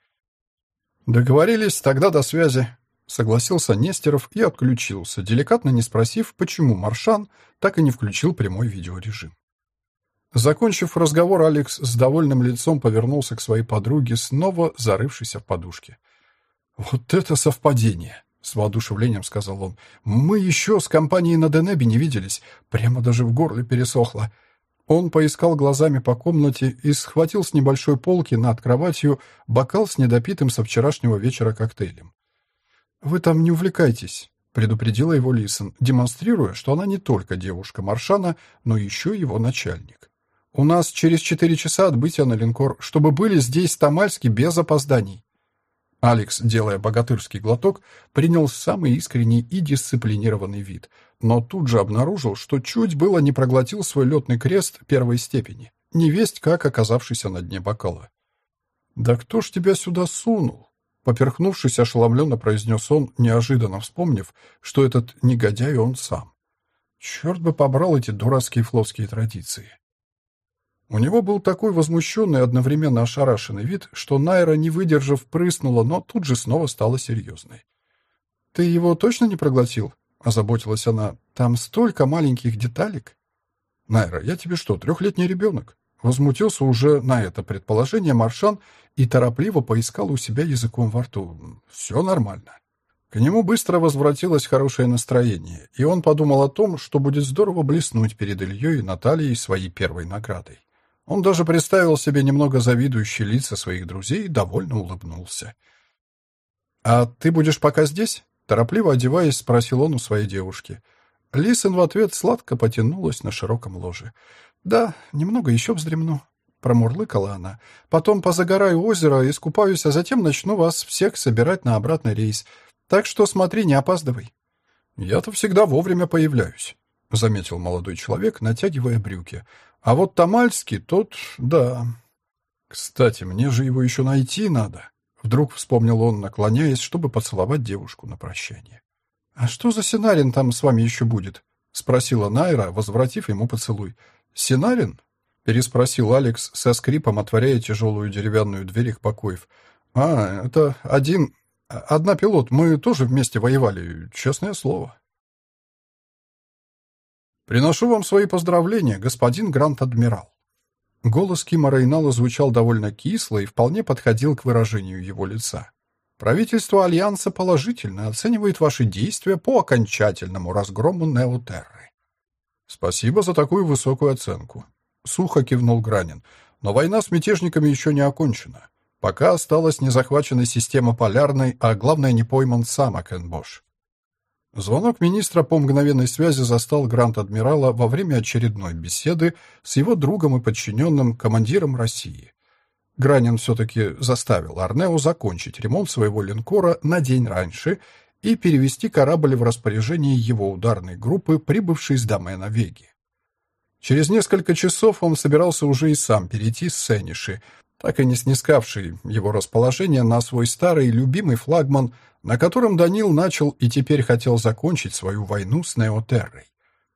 Договорились, тогда до связи. Согласился Нестеров и отключился, деликатно не спросив, почему Маршан так и не включил прямой видеорежим. Закончив разговор, Алекс с довольным лицом повернулся к своей подруге, снова зарывшейся в подушке. «Вот это совпадение!» — с воодушевлением сказал он. «Мы еще с компанией на Денебе не виделись. Прямо даже в горле пересохло. Он поискал глазами по комнате и схватил с небольшой полки над кроватью бокал с недопитым со вчерашнего вечера коктейлем. «Вы там не увлекайтесь», — предупредила его Лисон, демонстрируя, что она не только девушка Маршана, но еще его начальник. «У нас через четыре часа отбытия на линкор, чтобы были здесь Тамальски без опозданий». Алекс, делая богатырский глоток, принял самый искренний и дисциплинированный вид, но тут же обнаружил, что чуть было не проглотил свой летный крест первой степени, невесть как оказавшийся на дне бокала. «Да кто ж тебя сюда сунул?» Поперхнувшись, ошеломленно произнес он, неожиданно вспомнив, что этот негодяй он сам. Черт бы побрал эти дурацкие флотские традиции. У него был такой возмущенный и одновременно ошарашенный вид, что Найра, не выдержав, прыснула, но тут же снова стала серьезной. «Ты его точно не проглотил?» — озаботилась она. «Там столько маленьких деталек». «Найра, я тебе что, трехлетний ребенок?» Возмутился уже на это предположение Маршан и торопливо поискал у себя языком во рту. «Все нормально». К нему быстро возвратилось хорошее настроение, и он подумал о том, что будет здорово блеснуть перед Ильей и Натальей своей первой наградой. Он даже представил себе немного завидующие лица своих друзей и довольно улыбнулся. «А ты будешь пока здесь?» Торопливо одеваясь, спросил он у своей девушки. Лисин в ответ сладко потянулась на широком ложе. «Да, немного еще вздремну», — промурлыкала она. «Потом позагораю озеро, искупаюсь, а затем начну вас всех собирать на обратный рейс. Так что смотри, не опаздывай». «Я-то всегда вовремя появляюсь», — заметил молодой человек, натягивая брюки. А вот Тамальский, тот, да. Кстати, мне же его еще найти надо. Вдруг вспомнил он, наклоняясь, чтобы поцеловать девушку на прощание. «А что за Синарин там с вами еще будет?» — спросила Найра, возвратив ему поцелуй. «Синарин?» — переспросил Алекс со скрипом, отворяя тяжелую деревянную дверь их покоев. «А, это один... Одна пилот. Мы тоже вместе воевали, честное слово». «Приношу вам свои поздравления, господин Грант-адмирал». Голос Кима Рейнала звучал довольно кисло и вполне подходил к выражению его лица. «Правительство Альянса положительно оценивает ваши действия по окончательному разгрому Неотерры». «Спасибо за такую высокую оценку», — сухо кивнул Гранин. «Но война с мятежниками еще не окончена. Пока осталась незахваченная система Полярной, а главное, не пойман сам Акенбош. Звонок министра по мгновенной связи застал Грант-адмирала во время очередной беседы с его другом и подчиненным, командиром России. Гранин все-таки заставил Арнеу закончить ремонт своего линкора на день раньше и перевести корабль в распоряжение его ударной группы, прибывшей с домена Веги. Через несколько часов он собирался уже и сам перейти с Сениши, так и не снискавший его расположение на свой старый любимый флагман, на котором Данил начал и теперь хотел закончить свою войну с Неотеррой.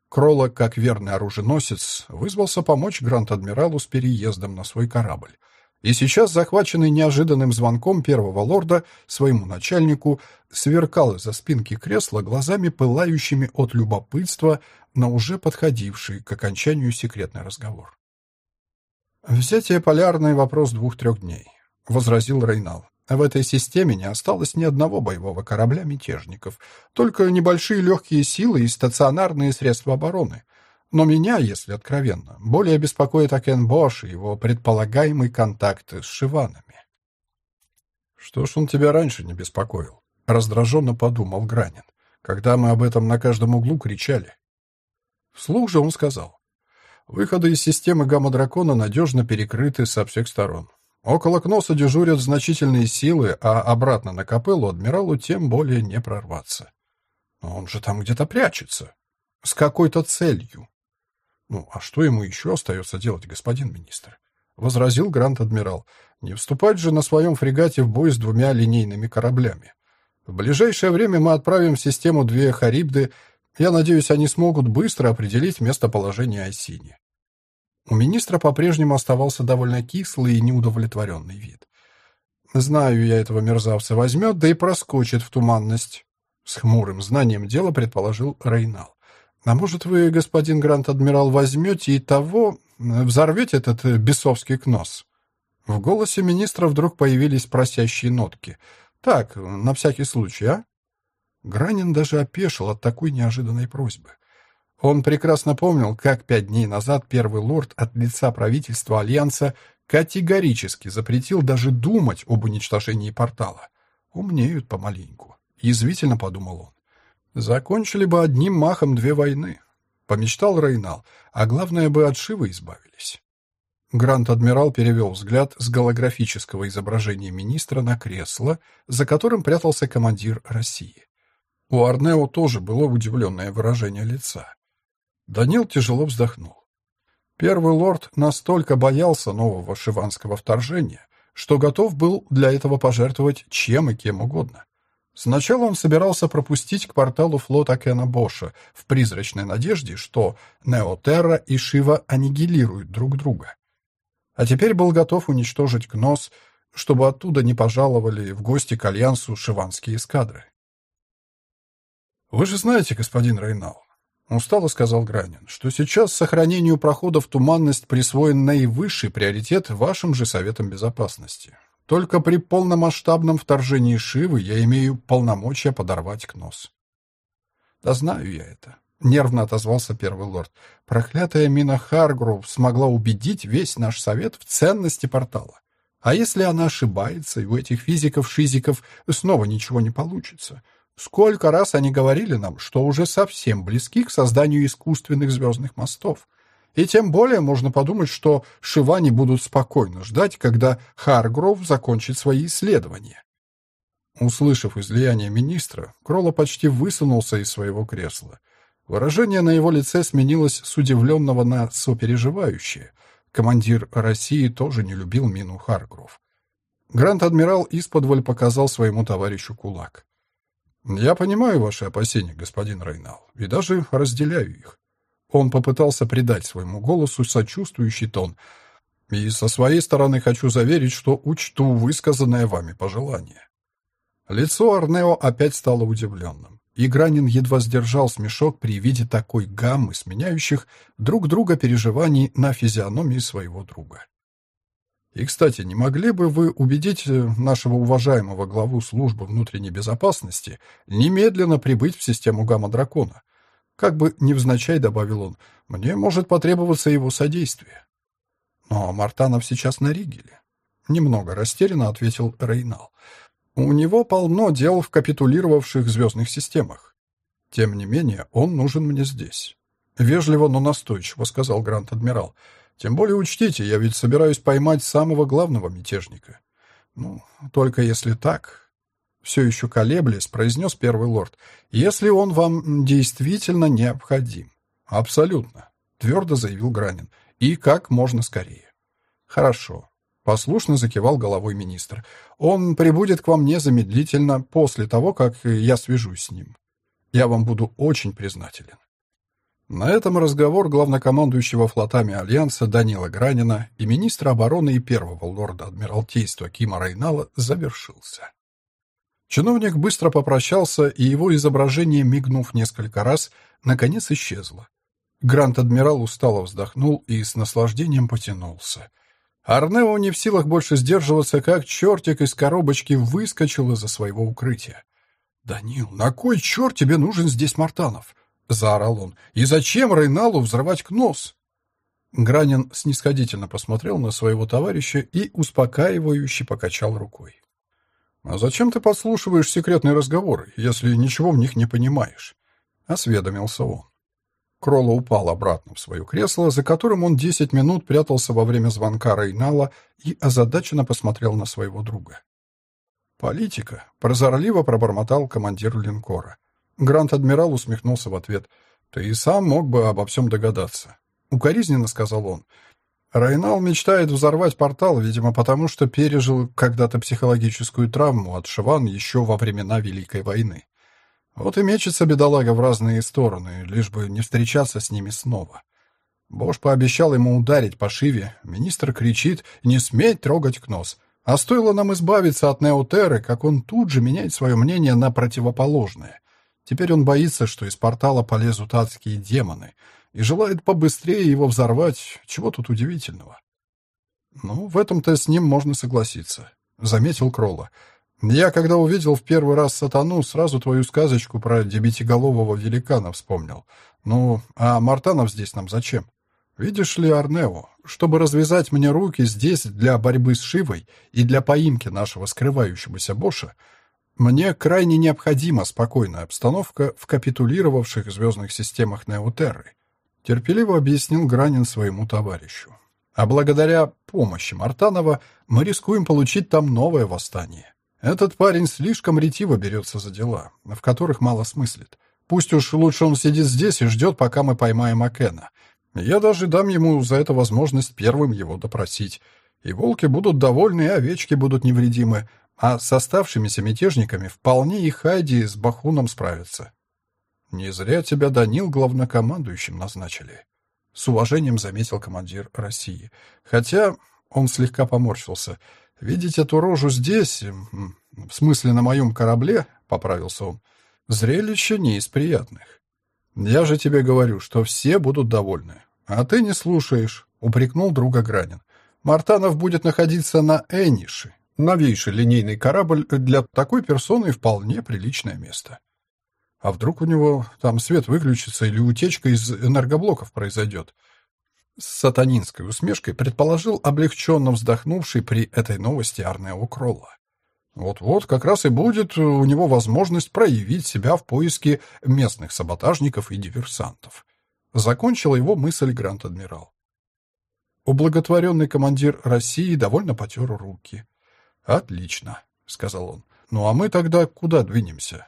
Кролла, как верный оруженосец, вызвался помочь Гранд-адмиралу с переездом на свой корабль. И сейчас, захваченный неожиданным звонком первого лорда своему начальнику, сверкал из-за спинки кресла глазами, пылающими от любопытства, но уже подходивший к окончанию секретный разговор. «Взятие полярный — вопрос двух-трех дней», — возразил Рейнал. «В этой системе не осталось ни одного боевого корабля мятежников, только небольшие легкие силы и стационарные средства обороны. Но меня, если откровенно, более беспокоит Акен Бош и его предполагаемый контакт с Шиванами». «Что ж он тебя раньше не беспокоил?» — раздраженно подумал Гранин, когда мы об этом на каждом углу кричали. Вслух же он сказал. Выходы из системы гамма-дракона надежно перекрыты со всех сторон. Около Кноса дежурят значительные силы, а обратно на капеллу адмиралу тем более не прорваться. Но он же там где-то прячется. С какой-то целью. Ну, а что ему еще остается делать, господин министр? Возразил Грант-адмирал. Не вступать же на своем фрегате в бой с двумя линейными кораблями. В ближайшее время мы отправим в систему две Харибды я надеюсь, они смогут быстро определить местоположение Осини. У министра по-прежнему оставался довольно кислый и неудовлетворенный вид. «Знаю я этого мерзавца возьмет, да и проскочит в туманность», — с хмурым знанием дела предположил Рейнал. «А может, вы, господин Грант-адмирал, возьмете и того, взорвете этот бесовский кнос?» В голосе министра вдруг появились просящие нотки. «Так, на всякий случай, а?» Гранин даже опешил от такой неожиданной просьбы. Он прекрасно помнил, как пять дней назад первый лорд от лица правительства Альянса категорически запретил даже думать об уничтожении портала. Умнеют помаленьку. Язвительно подумал он. Закончили бы одним махом две войны. Помечтал Рейнал, а главное бы от Шивы избавились. Грант-адмирал перевел взгляд с голографического изображения министра на кресло, за которым прятался командир России. У Арнео тоже было удивленное выражение лица. Данил тяжело вздохнул. Первый лорд настолько боялся нового шиванского вторжения, что готов был для этого пожертвовать чем и кем угодно. Сначала он собирался пропустить к порталу флот Акена Боша в призрачной надежде, что Неотерра и Шива аннигилируют друг друга. А теперь был готов уничтожить Кнос, чтобы оттуда не пожаловали в гости к Альянсу шиванские эскадры. «Вы же знаете, господин Рейнал, — устало сказал Гранин, — что сейчас сохранению прохода в туманность присвоен наивысший приоритет вашим же Советом Безопасности. Только при полномасштабном вторжении Шивы я имею полномочия подорвать Кнос». «Да знаю я это», — нервно отозвался первый лорд. «Проклятая Мина Харгров смогла убедить весь наш Совет в ценности портала. А если она ошибается, и у этих физиков-шизиков снова ничего не получится?» Сколько раз они говорили нам, что уже совсем близки к созданию искусственных звездных мостов. И тем более можно подумать, что Шивани будут спокойно ждать, когда Харгров закончит свои исследования. Услышав излияние министра, Кролло почти высунулся из своего кресла. Выражение на его лице сменилось с удивленного на сопереживающее. Командир России тоже не любил мину Харгров. Гранд-адмирал исподволь показал своему товарищу кулак. «Я понимаю ваши опасения, господин Рейнал, и даже разделяю их». Он попытался придать своему голосу сочувствующий тон. «И со своей стороны хочу заверить, что учту высказанное вами пожелание». Лицо Арнео опять стало удивленным. и Гранин едва сдержал смешок при виде такой гаммы сменяющих друг друга переживаний на физиономии своего друга. И, кстати, не могли бы вы убедить э, нашего уважаемого главу службы внутренней безопасности немедленно прибыть в систему гамма-дракона? Как бы невзначай добавил он, мне может потребоваться его содействие. Но Мартанов сейчас на Ригеле. Немного растерянно ответил Рейнал. У него полно дел в капитулировавших звездных системах. Тем не менее, он нужен мне здесь. Вежливо, но настойчиво сказал Грант-адмирал. Тем более учтите, я ведь собираюсь поймать самого главного мятежника. Ну, только если так, все еще колеблясь, произнес первый лорд. Если он вам действительно необходим. Абсолютно, твердо заявил Гранин. И как можно скорее. Хорошо. Послушно закивал головой министр. Он прибудет к вам незамедлительно после того, как я свяжусь с ним. Я вам буду очень признателен. На этом разговор главнокомандующего флотами Альянса Данила Гранина и министра обороны и первого лорда Адмиралтейства Кима Рейнала завершился. Чиновник быстро попрощался, и его изображение, мигнув несколько раз, наконец исчезло. Грант-адмирал устало вздохнул и с наслаждением потянулся. Арнео не в силах больше сдерживаться, как чертик из коробочки выскочил из-за своего укрытия. «Данил, на кой черт тебе нужен здесь Мартанов?» — заорал он. «И зачем Рейналу взрывать кнос?» Гранин снисходительно посмотрел на своего товарища и успокаивающе покачал рукой. «А зачем ты подслушиваешь секретные разговоры, если ничего в них не понимаешь?» — осведомился он. Кролло упал обратно в свое кресло, за которым он десять минут прятался во время звонка Рейнала и озадаченно посмотрел на своего друга. «Политика», — прозорливо пробормотал командир линкора. Грант-адмирал усмехнулся в ответ. «Ты и сам мог бы обо всем догадаться». Укоризненно сказал он. Райнал мечтает взорвать портал, видимо, потому что пережил когда-то психологическую травму от Шиван еще во времена Великой войны. Вот и мечется бедолага в разные стороны, лишь бы не встречаться с ними снова. Бош пообещал ему ударить по Шиве. Министр кричит «Не смей трогать Кнос!» А стоило нам избавиться от Неотеры, как он тут же меняет свое мнение на противоположное. Теперь он боится, что из портала полезут адские демоны — и желает побыстрее его взорвать. Чего тут удивительного? Ну, в этом-то с ним можно согласиться, заметил Кролла. Я, когда увидел в первый раз сатану, сразу твою сказочку про дебятиголового великана вспомнил. Ну, а Мартанов здесь нам зачем? Видишь ли, Арнео, чтобы развязать мне руки здесь для борьбы с Шивой и для поимки нашего скрывающегося Боша, мне крайне необходима спокойная обстановка в капитулировавших звездных системах Неотерры терпеливо объяснил Гранин своему товарищу. А благодаря помощи Мартанова мы рискуем получить там новое восстание. Этот парень слишком ретиво берется за дела, в которых мало смыслит. Пусть уж лучше он сидит здесь и ждет, пока мы поймаем Акена. Я даже дам ему за это возможность первым его допросить. И волки будут довольны, и овечки будут невредимы, а с оставшимися мятежниками вполне и Хайди с Бахуном справятся. «Не зря тебя Данил главнокомандующим назначили», — с уважением заметил командир России. «Хотя...» — он слегка поморщился. «Видеть эту рожу здесь, в смысле на моем корабле, — поправился он, — зрелище не из приятных. Я же тебе говорю, что все будут довольны. А ты не слушаешь», — упрекнул друга Гранин. «Мартанов будет находиться на Энише. Новейший линейный корабль для такой персоны вполне приличное место». А вдруг у него там свет выключится или утечка из энергоблоков произойдет? С сатанинской усмешкой предположил облегченно вздохнувший при этой новости Арнео Кролла. Вот-вот как раз и будет у него возможность проявить себя в поиске местных саботажников и диверсантов. Закончила его мысль Гранд-адмирал. Ублаготворенный командир России довольно потер руки. «Отлично», — сказал он. «Ну а мы тогда куда двинемся?»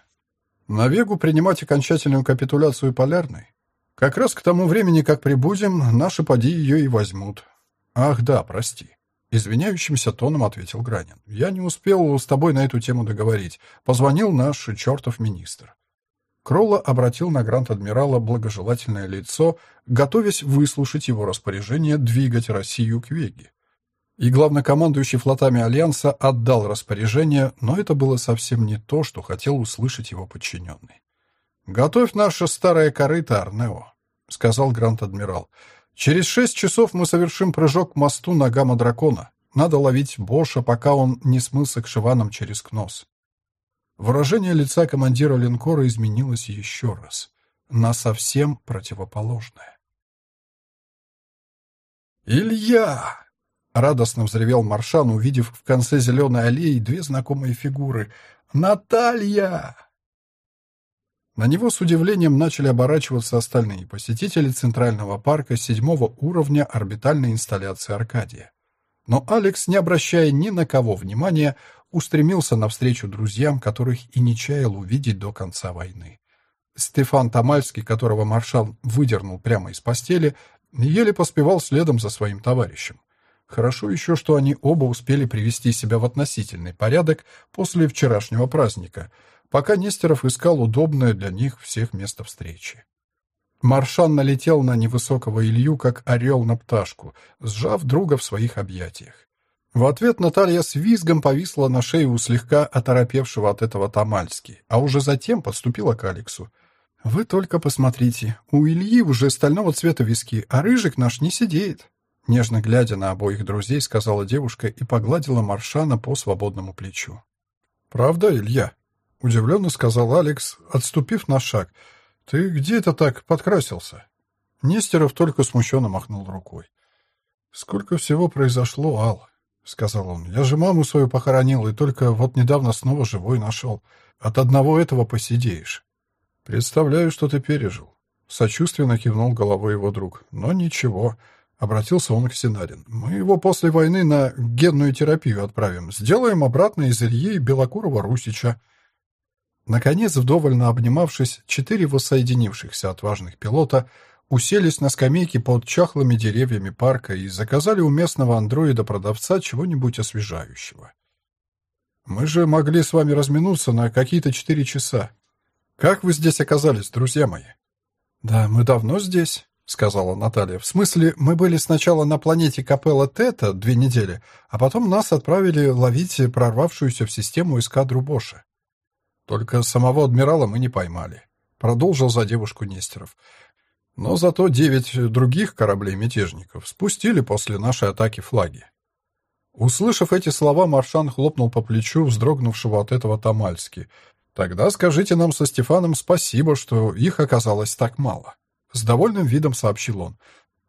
На Вегу принимать окончательную капитуляцию полярной. Как раз к тому времени, как прибудем, наши поди ее и возьмут. Ах да, прости. Извиняющимся тоном ответил Гранин. Я не успел с тобой на эту тему договорить. Позвонил наш чертов министр. Кролла обратил на Гранд-адмирала благожелательное лицо, готовясь выслушать его распоряжение двигать Россию к Веге. И главнокомандующий флотами Альянса отдал распоряжение, но это было совсем не то, что хотел услышать его подчиненный. «Готовь наше старое корыто, Арнео», — сказал Грант-адмирал. «Через шесть часов мы совершим прыжок к мосту на гамма-дракона. Надо ловить Боша, пока он не смылся к Шиванам через Кнос». Выражение лица командира линкора изменилось еще раз. На совсем противоположное. «Илья!» — радостно взревел Маршан, увидев в конце зеленой аллеи две знакомые фигуры. «Наталья!» На него с удивлением начали оборачиваться остальные посетители Центрального парка седьмого уровня орбитальной инсталляции «Аркадия». Но Алекс, не обращая ни на кого внимания, устремился навстречу друзьям, которых и не чаял увидеть до конца войны. Стефан Тамальский, которого маршал выдернул прямо из постели, еле поспевал следом за своим товарищем. Хорошо еще, что они оба успели привести себя в относительный порядок после вчерашнего праздника — пока Нестеров искал удобное для них всех место встречи. Маршан налетел на невысокого Илью, как орел на пташку, сжав друга в своих объятиях. В ответ Наталья с визгом повисла на шее у слегка оторопевшего от этого Тамальски, а уже затем подступила к Алексу. «Вы только посмотрите, у Ильи уже стального цвета виски, а рыжик наш не сидит», нежно глядя на обоих друзей, сказала девушка и погладила Маршана по свободному плечу. «Правда, Илья?» Удивленно сказал Алекс, отступив на шаг. «Ты где это так подкрасился?» Нестеров только смущенно махнул рукой. «Сколько всего произошло, Ал», — сказал он. «Я же маму свою похоронил, и только вот недавно снова живой нашел. От одного этого посидеешь». «Представляю, что ты пережил», — сочувственно кивнул головой его друг. «Но ничего», — обратился он к Синарин. «Мы его после войны на генную терапию отправим. Сделаем обратно из Ильи Белокурова-Русича». Наконец, вдовольно обнимавшись, четыре воссоединившихся отважных пилота уселись на скамейке под чахлыми деревьями парка и заказали у местного андроида-продавца чего-нибудь освежающего. «Мы же могли с вами разминуться на какие-то четыре часа. Как вы здесь оказались, друзья мои?» «Да, мы давно здесь», — сказала Наталья. «В смысле, мы были сначала на планете Капелла Тета две недели, а потом нас отправили ловить прорвавшуюся в систему эскадру Боша. Только самого адмирала мы не поймали. Продолжил за девушку Нестеров. Но зато девять других кораблей-мятежников спустили после нашей атаки флаги. Услышав эти слова, Маршан хлопнул по плечу вздрогнувшего от этого Тамальски. «Тогда скажите нам со Стефаном спасибо, что их оказалось так мало». С довольным видом сообщил он.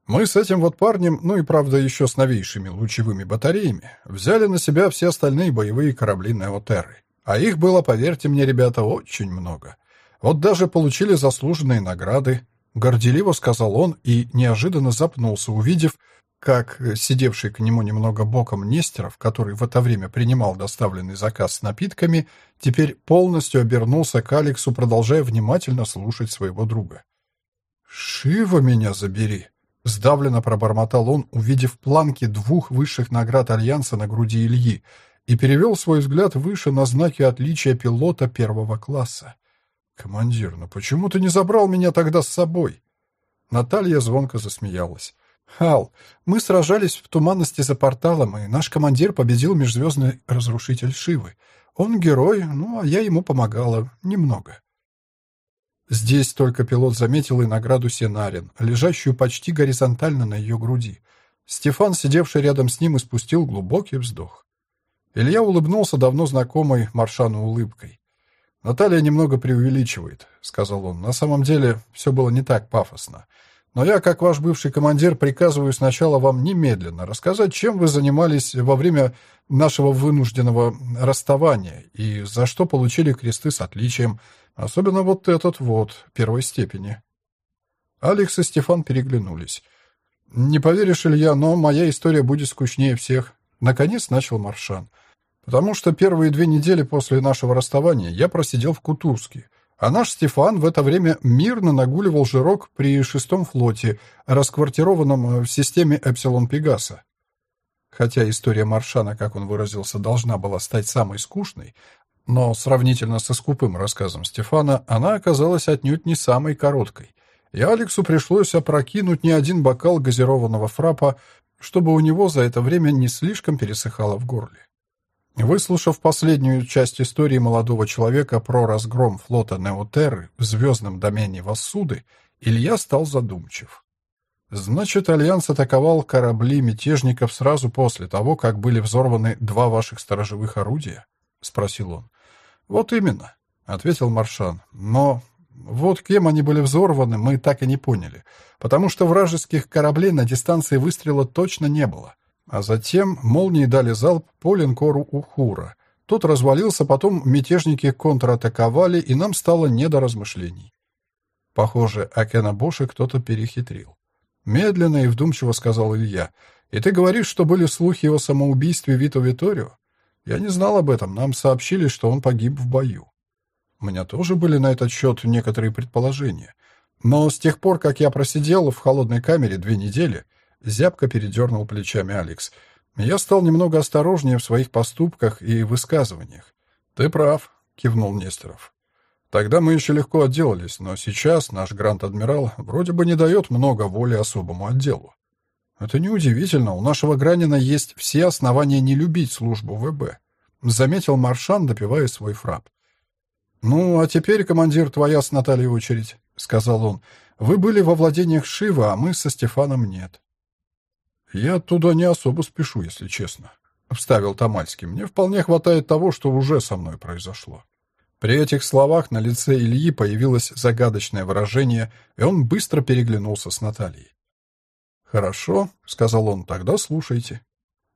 «Мы с этим вот парнем, ну и правда еще с новейшими лучевыми батареями, взяли на себя все остальные боевые корабли Неотерры. А их было, поверьте мне, ребята, очень много. Вот даже получили заслуженные награды, горделиво сказал он и неожиданно запнулся, увидев, как сидевший к нему немного боком Нестеров, который в это время принимал доставленный заказ с напитками, теперь полностью обернулся к Алексу, продолжая внимательно слушать своего друга. «Шива меня забери!» — сдавленно пробормотал он, увидев планки двух высших наград Альянса на груди Ильи — и перевел свой взгляд выше на знаки отличия пилота первого класса. «Командир, ну почему ты не забрал меня тогда с собой?» Наталья звонко засмеялась. «Хал, мы сражались в туманности за порталом, и наш командир победил межзвездный разрушитель Шивы. Он герой, ну, а я ему помогала. Немного». Здесь только пилот заметил и награду Сенарин, лежащую почти горизонтально на ее груди. Стефан, сидевший рядом с ним, испустил глубокий вздох. Илья улыбнулся давно знакомой Маршану улыбкой. «Наталья немного преувеличивает», — сказал он. «На самом деле все было не так пафосно. Но я, как ваш бывший командир, приказываю сначала вам немедленно рассказать, чем вы занимались во время нашего вынужденного расставания и за что получили кресты с отличием, особенно вот этот вот, первой степени». Алекс и Стефан переглянулись. «Не поверишь, Илья, но моя история будет скучнее всех», — наконец начал Маршан. — Потому что первые две недели после нашего расставания я просидел в Кутузке, а наш Стефан в это время мирно нагуливал жирок при шестом флоте, расквартированном в системе Эпсилон Пегаса. Хотя история Маршана, как он выразился, должна была стать самой скучной, но сравнительно со скупым рассказом Стефана она оказалась отнюдь не самой короткой. И Алексу пришлось опрокинуть не один бокал газированного фрапа, чтобы у него за это время не слишком пересыхало в горле. Выслушав последнюю часть истории молодого человека про разгром флота Неотерры в звездном домене Вассуды, Илья стал задумчив. «Значит, Альянс атаковал корабли мятежников сразу после того, как были взорваны два ваших сторожевых орудия?» — спросил он. «Вот именно», — ответил Маршан. «Но вот кем они были взорваны, мы так и не поняли, потому что вражеских кораблей на дистанции выстрела точно не было. А затем молнии дали залп по линкору Ухура. Тот развалился, потом мятежники контратаковали, и нам стало не до размышлений. Похоже, Акена Боши кто-то перехитрил. Медленно и вдумчиво сказал Илья. «И ты говоришь, что были слухи о самоубийстве Вито Виторио? Я не знал об этом, нам сообщили, что он погиб в бою. У меня тоже были на этот счет некоторые предположения. Но с тех пор, как я просидел в холодной камере две недели, зябко передернул плечами Алекс, я стал немного осторожнее в своих поступках и высказываниях. «Ты прав», — кивнул Нестеров. Тогда мы еще легко отделались, но сейчас наш грант-адмирал вроде бы не дает много воли особому отделу. Это неудивительно, у нашего Гранина есть все основания не любить службу ВБ, заметил Маршан, допивая свой фрап. Ну, а теперь, командир, твоя с Натальей очередь, сказал он. Вы были во владениях Шива, а мы со Стефаном нет. Я туда не особо спешу, если честно, вставил Тамальский. Мне вполне хватает того, что уже со мной произошло. При этих словах на лице Ильи появилось загадочное выражение, и он быстро переглянулся с Натальей. «Хорошо», — сказал он, — «тогда слушайте».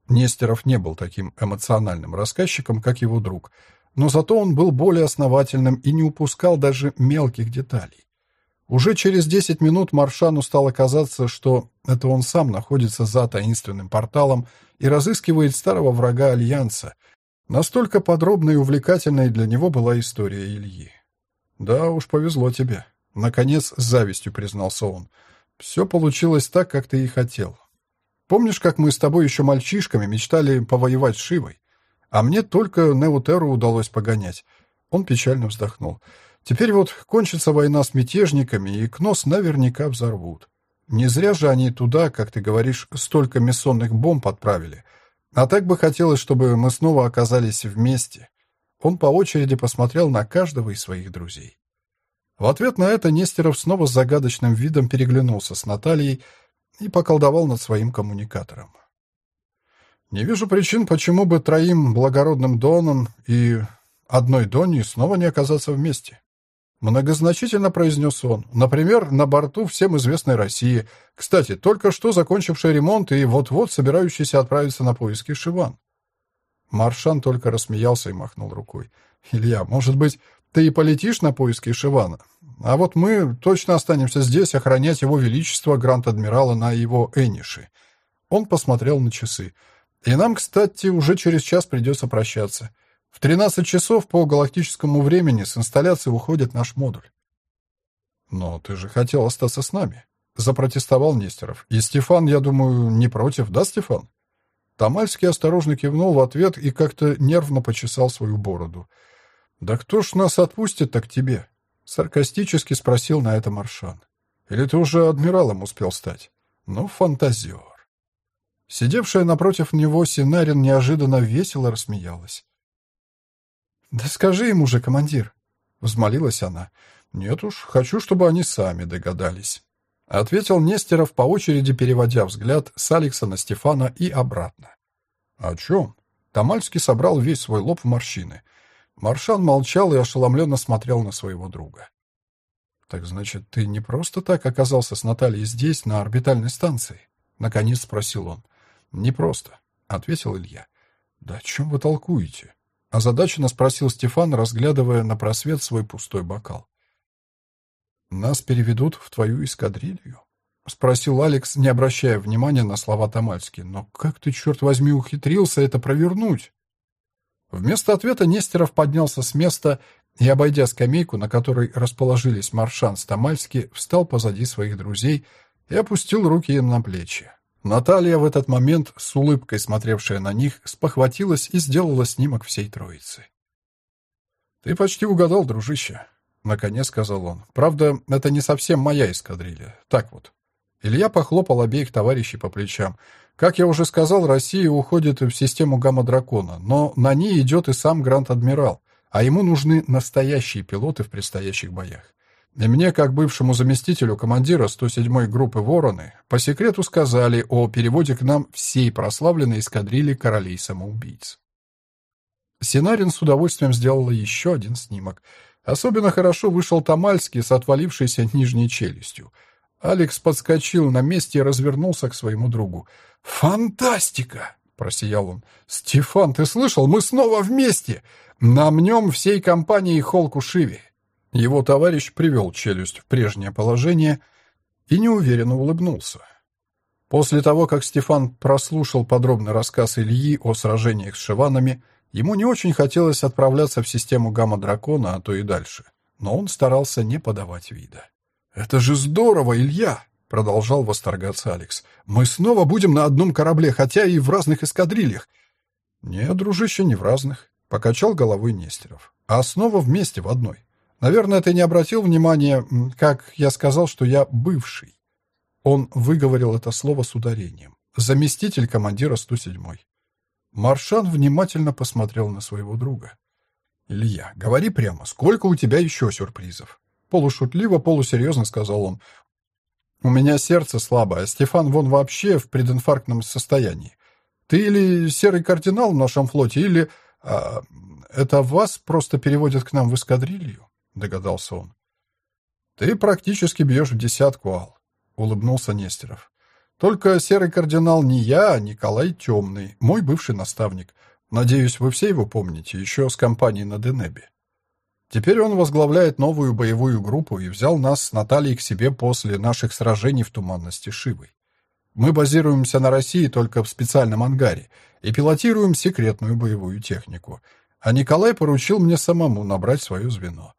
Нестеров не был таким эмоциональным рассказчиком, как его друг, но зато он был более основательным и не упускал даже мелких деталей. Уже через десять минут Маршану стало казаться, что это он сам находится за таинственным порталом и разыскивает старого врага Альянса, Настолько подробной и увлекательной для него была история Ильи. «Да уж, повезло тебе», — наконец с завистью признался он. «Все получилось так, как ты и хотел. Помнишь, как мы с тобой еще мальчишками мечтали повоевать с Шивой? А мне только Неутеру удалось погонять». Он печально вздохнул. «Теперь вот кончится война с мятежниками, и Кнос наверняка взорвут. Не зря же они туда, как ты говоришь, столько мессонных бомб отправили». А так бы хотелось, чтобы мы снова оказались вместе. Он по очереди посмотрел на каждого из своих друзей. В ответ на это Нестеров снова с загадочным видом переглянулся с Натальей и поколдовал над своим коммуникатором. «Не вижу причин, почему бы троим благородным Донам и одной Донни снова не оказаться вместе. Многозначительно произнес он. Например, на борту всем известной России. Кстати, только что закончивший ремонт и вот-вот собирающийся отправиться на поиски Шиван. Маршан только рассмеялся и махнул рукой. «Илья, может быть, ты и полетишь на поиски Шивана? А вот мы точно останемся здесь охранять его величество Гранд-Адмирала на его Энише». Он посмотрел на часы. «И нам, кстати, уже через час придется прощаться. В 13 часов по галактическому времени с инсталляции уходит наш модуль. Но ты же хотел остаться с нами, запротестовал Нестеров. И Стефан, я думаю, не против, да, Стефан? Тамальский осторожно кивнул в ответ и как-то нервно почесал свою бороду. «Да кто ж нас отпустит-то к тебе?» — саркастически спросил на это Маршан. «Или ты уже адмиралом успел стать?» «Ну, фантазер». Сидевшая напротив него Синарин неожиданно весело рассмеялась. «Да скажи ему же, командир!» — взмолилась она. «Нет уж, хочу, чтобы они сами догадались», — ответил Нестеров по очереди, переводя взгляд с Алекса на Стефана и обратно. «О чем?» Тамальский собрал весь свой лоб в морщины. Маршан молчал и ошеломленно смотрел на своего друга. «Так значит, ты не просто так оказался с Натальей здесь, на орбитальной станции?» — наконец спросил он. «Не просто», — ответил Илья. «Да о чем вы толкуете?» Озадаченно спросил Стефан, разглядывая на просвет свой пустой бокал. «Нас переведут в твою эскадрилью?» — спросил Алекс, не обращая внимания на слова Тамальски. «Но как ты, черт возьми, ухитрился это провернуть?» Вместо ответа Нестеров поднялся с места и, обойдя скамейку, на которой расположились Маршан с Тамальски, встал позади своих друзей и опустил руки им на плечи. Наталья в этот момент, с улыбкой смотревшая на них, спохватилась и сделала снимок всей троицы. «Ты почти угадал, дружище», — наконец сказал он. «Правда, это не совсем моя эскадрилья. Так вот». Илья похлопал обеих товарищей по плечам. Как я уже сказал, Россия уходит в систему гамма-дракона, но на ней идет и сам Гранд-Адмирал, а ему нужны настоящие пилоты в предстоящих боях. И мне, как бывшему заместителю командира 107-й группы «Вороны», по секрету сказали о переводе к нам всей прославленной эскадрильи королей-самоубийц. Синарин с удовольствием сделала еще один снимок. Особенно хорошо вышел Тамальский с отвалившейся нижней челюстью — Алекс подскочил на месте и развернулся к своему другу. «Фантастика!» — просиял он. «Стефан, ты слышал? Мы снова вместе! Намнем всей компанией Холку Шиви!» Его товарищ привел челюсть в прежнее положение и неуверенно улыбнулся. После того, как Стефан прослушал подробный рассказ Ильи о сражениях с шиванами, ему не очень хотелось отправляться в систему гамма-дракона, а то и дальше. Но он старался не подавать вида. «Это же здорово, Илья!» — продолжал восторгаться Алекс. «Мы снова будем на одном корабле, хотя и в разных эскадрильях». «Нет, дружище, не в разных», — покачал головой Нестеров. «А снова вместе в одной. Наверное, ты не обратил внимания, как я сказал, что я бывший». Он выговорил это слово с ударением. Заместитель командира 107-й. Маршан внимательно посмотрел на своего друга. «Илья, говори прямо, сколько у тебя еще сюрпризов?» Полушутливо, полусерьезно сказал он. «У меня сердце слабое, Стефан вон вообще в прединфарктном состоянии. Ты или серый кардинал в нашем флоте, или... А, это вас просто переводят к нам в эскадрилью?» — догадался он. «Ты практически бьешь в десятку, Ал», — улыбнулся Нестеров. «Только серый кардинал не я, а Николай Темный, мой бывший наставник. Надеюсь, вы все его помните, еще с компанией на Денебе». Теперь он возглавляет новую боевую группу и взял нас с Натальей к себе после наших сражений в туманности Шивой. Мы базируемся на России только в специальном ангаре и пилотируем секретную боевую технику. А Николай поручил мне самому набрать свое звено.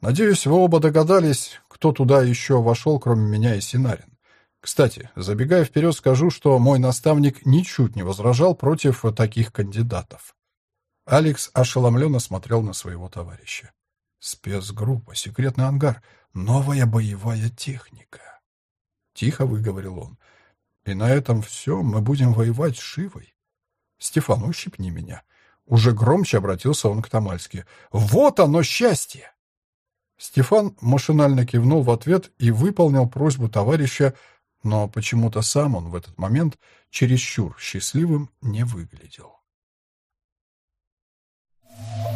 Надеюсь, вы оба догадались, кто туда еще вошел, кроме меня и Синарин. Кстати, забегая вперед, скажу, что мой наставник ничуть не возражал против таких кандидатов. Алекс ошеломленно смотрел на своего товарища. Спецгруппа, секретный ангар, новая боевая техника. Тихо выговорил он. И на этом все, мы будем воевать с Шивой. Стефан, ущипни меня. Уже громче обратился он к Тамальски. Вот оно счастье! Стефан машинально кивнул в ответ и выполнил просьбу товарища, но почему-то сам он в этот момент чересчур счастливым не выглядел. Thank you.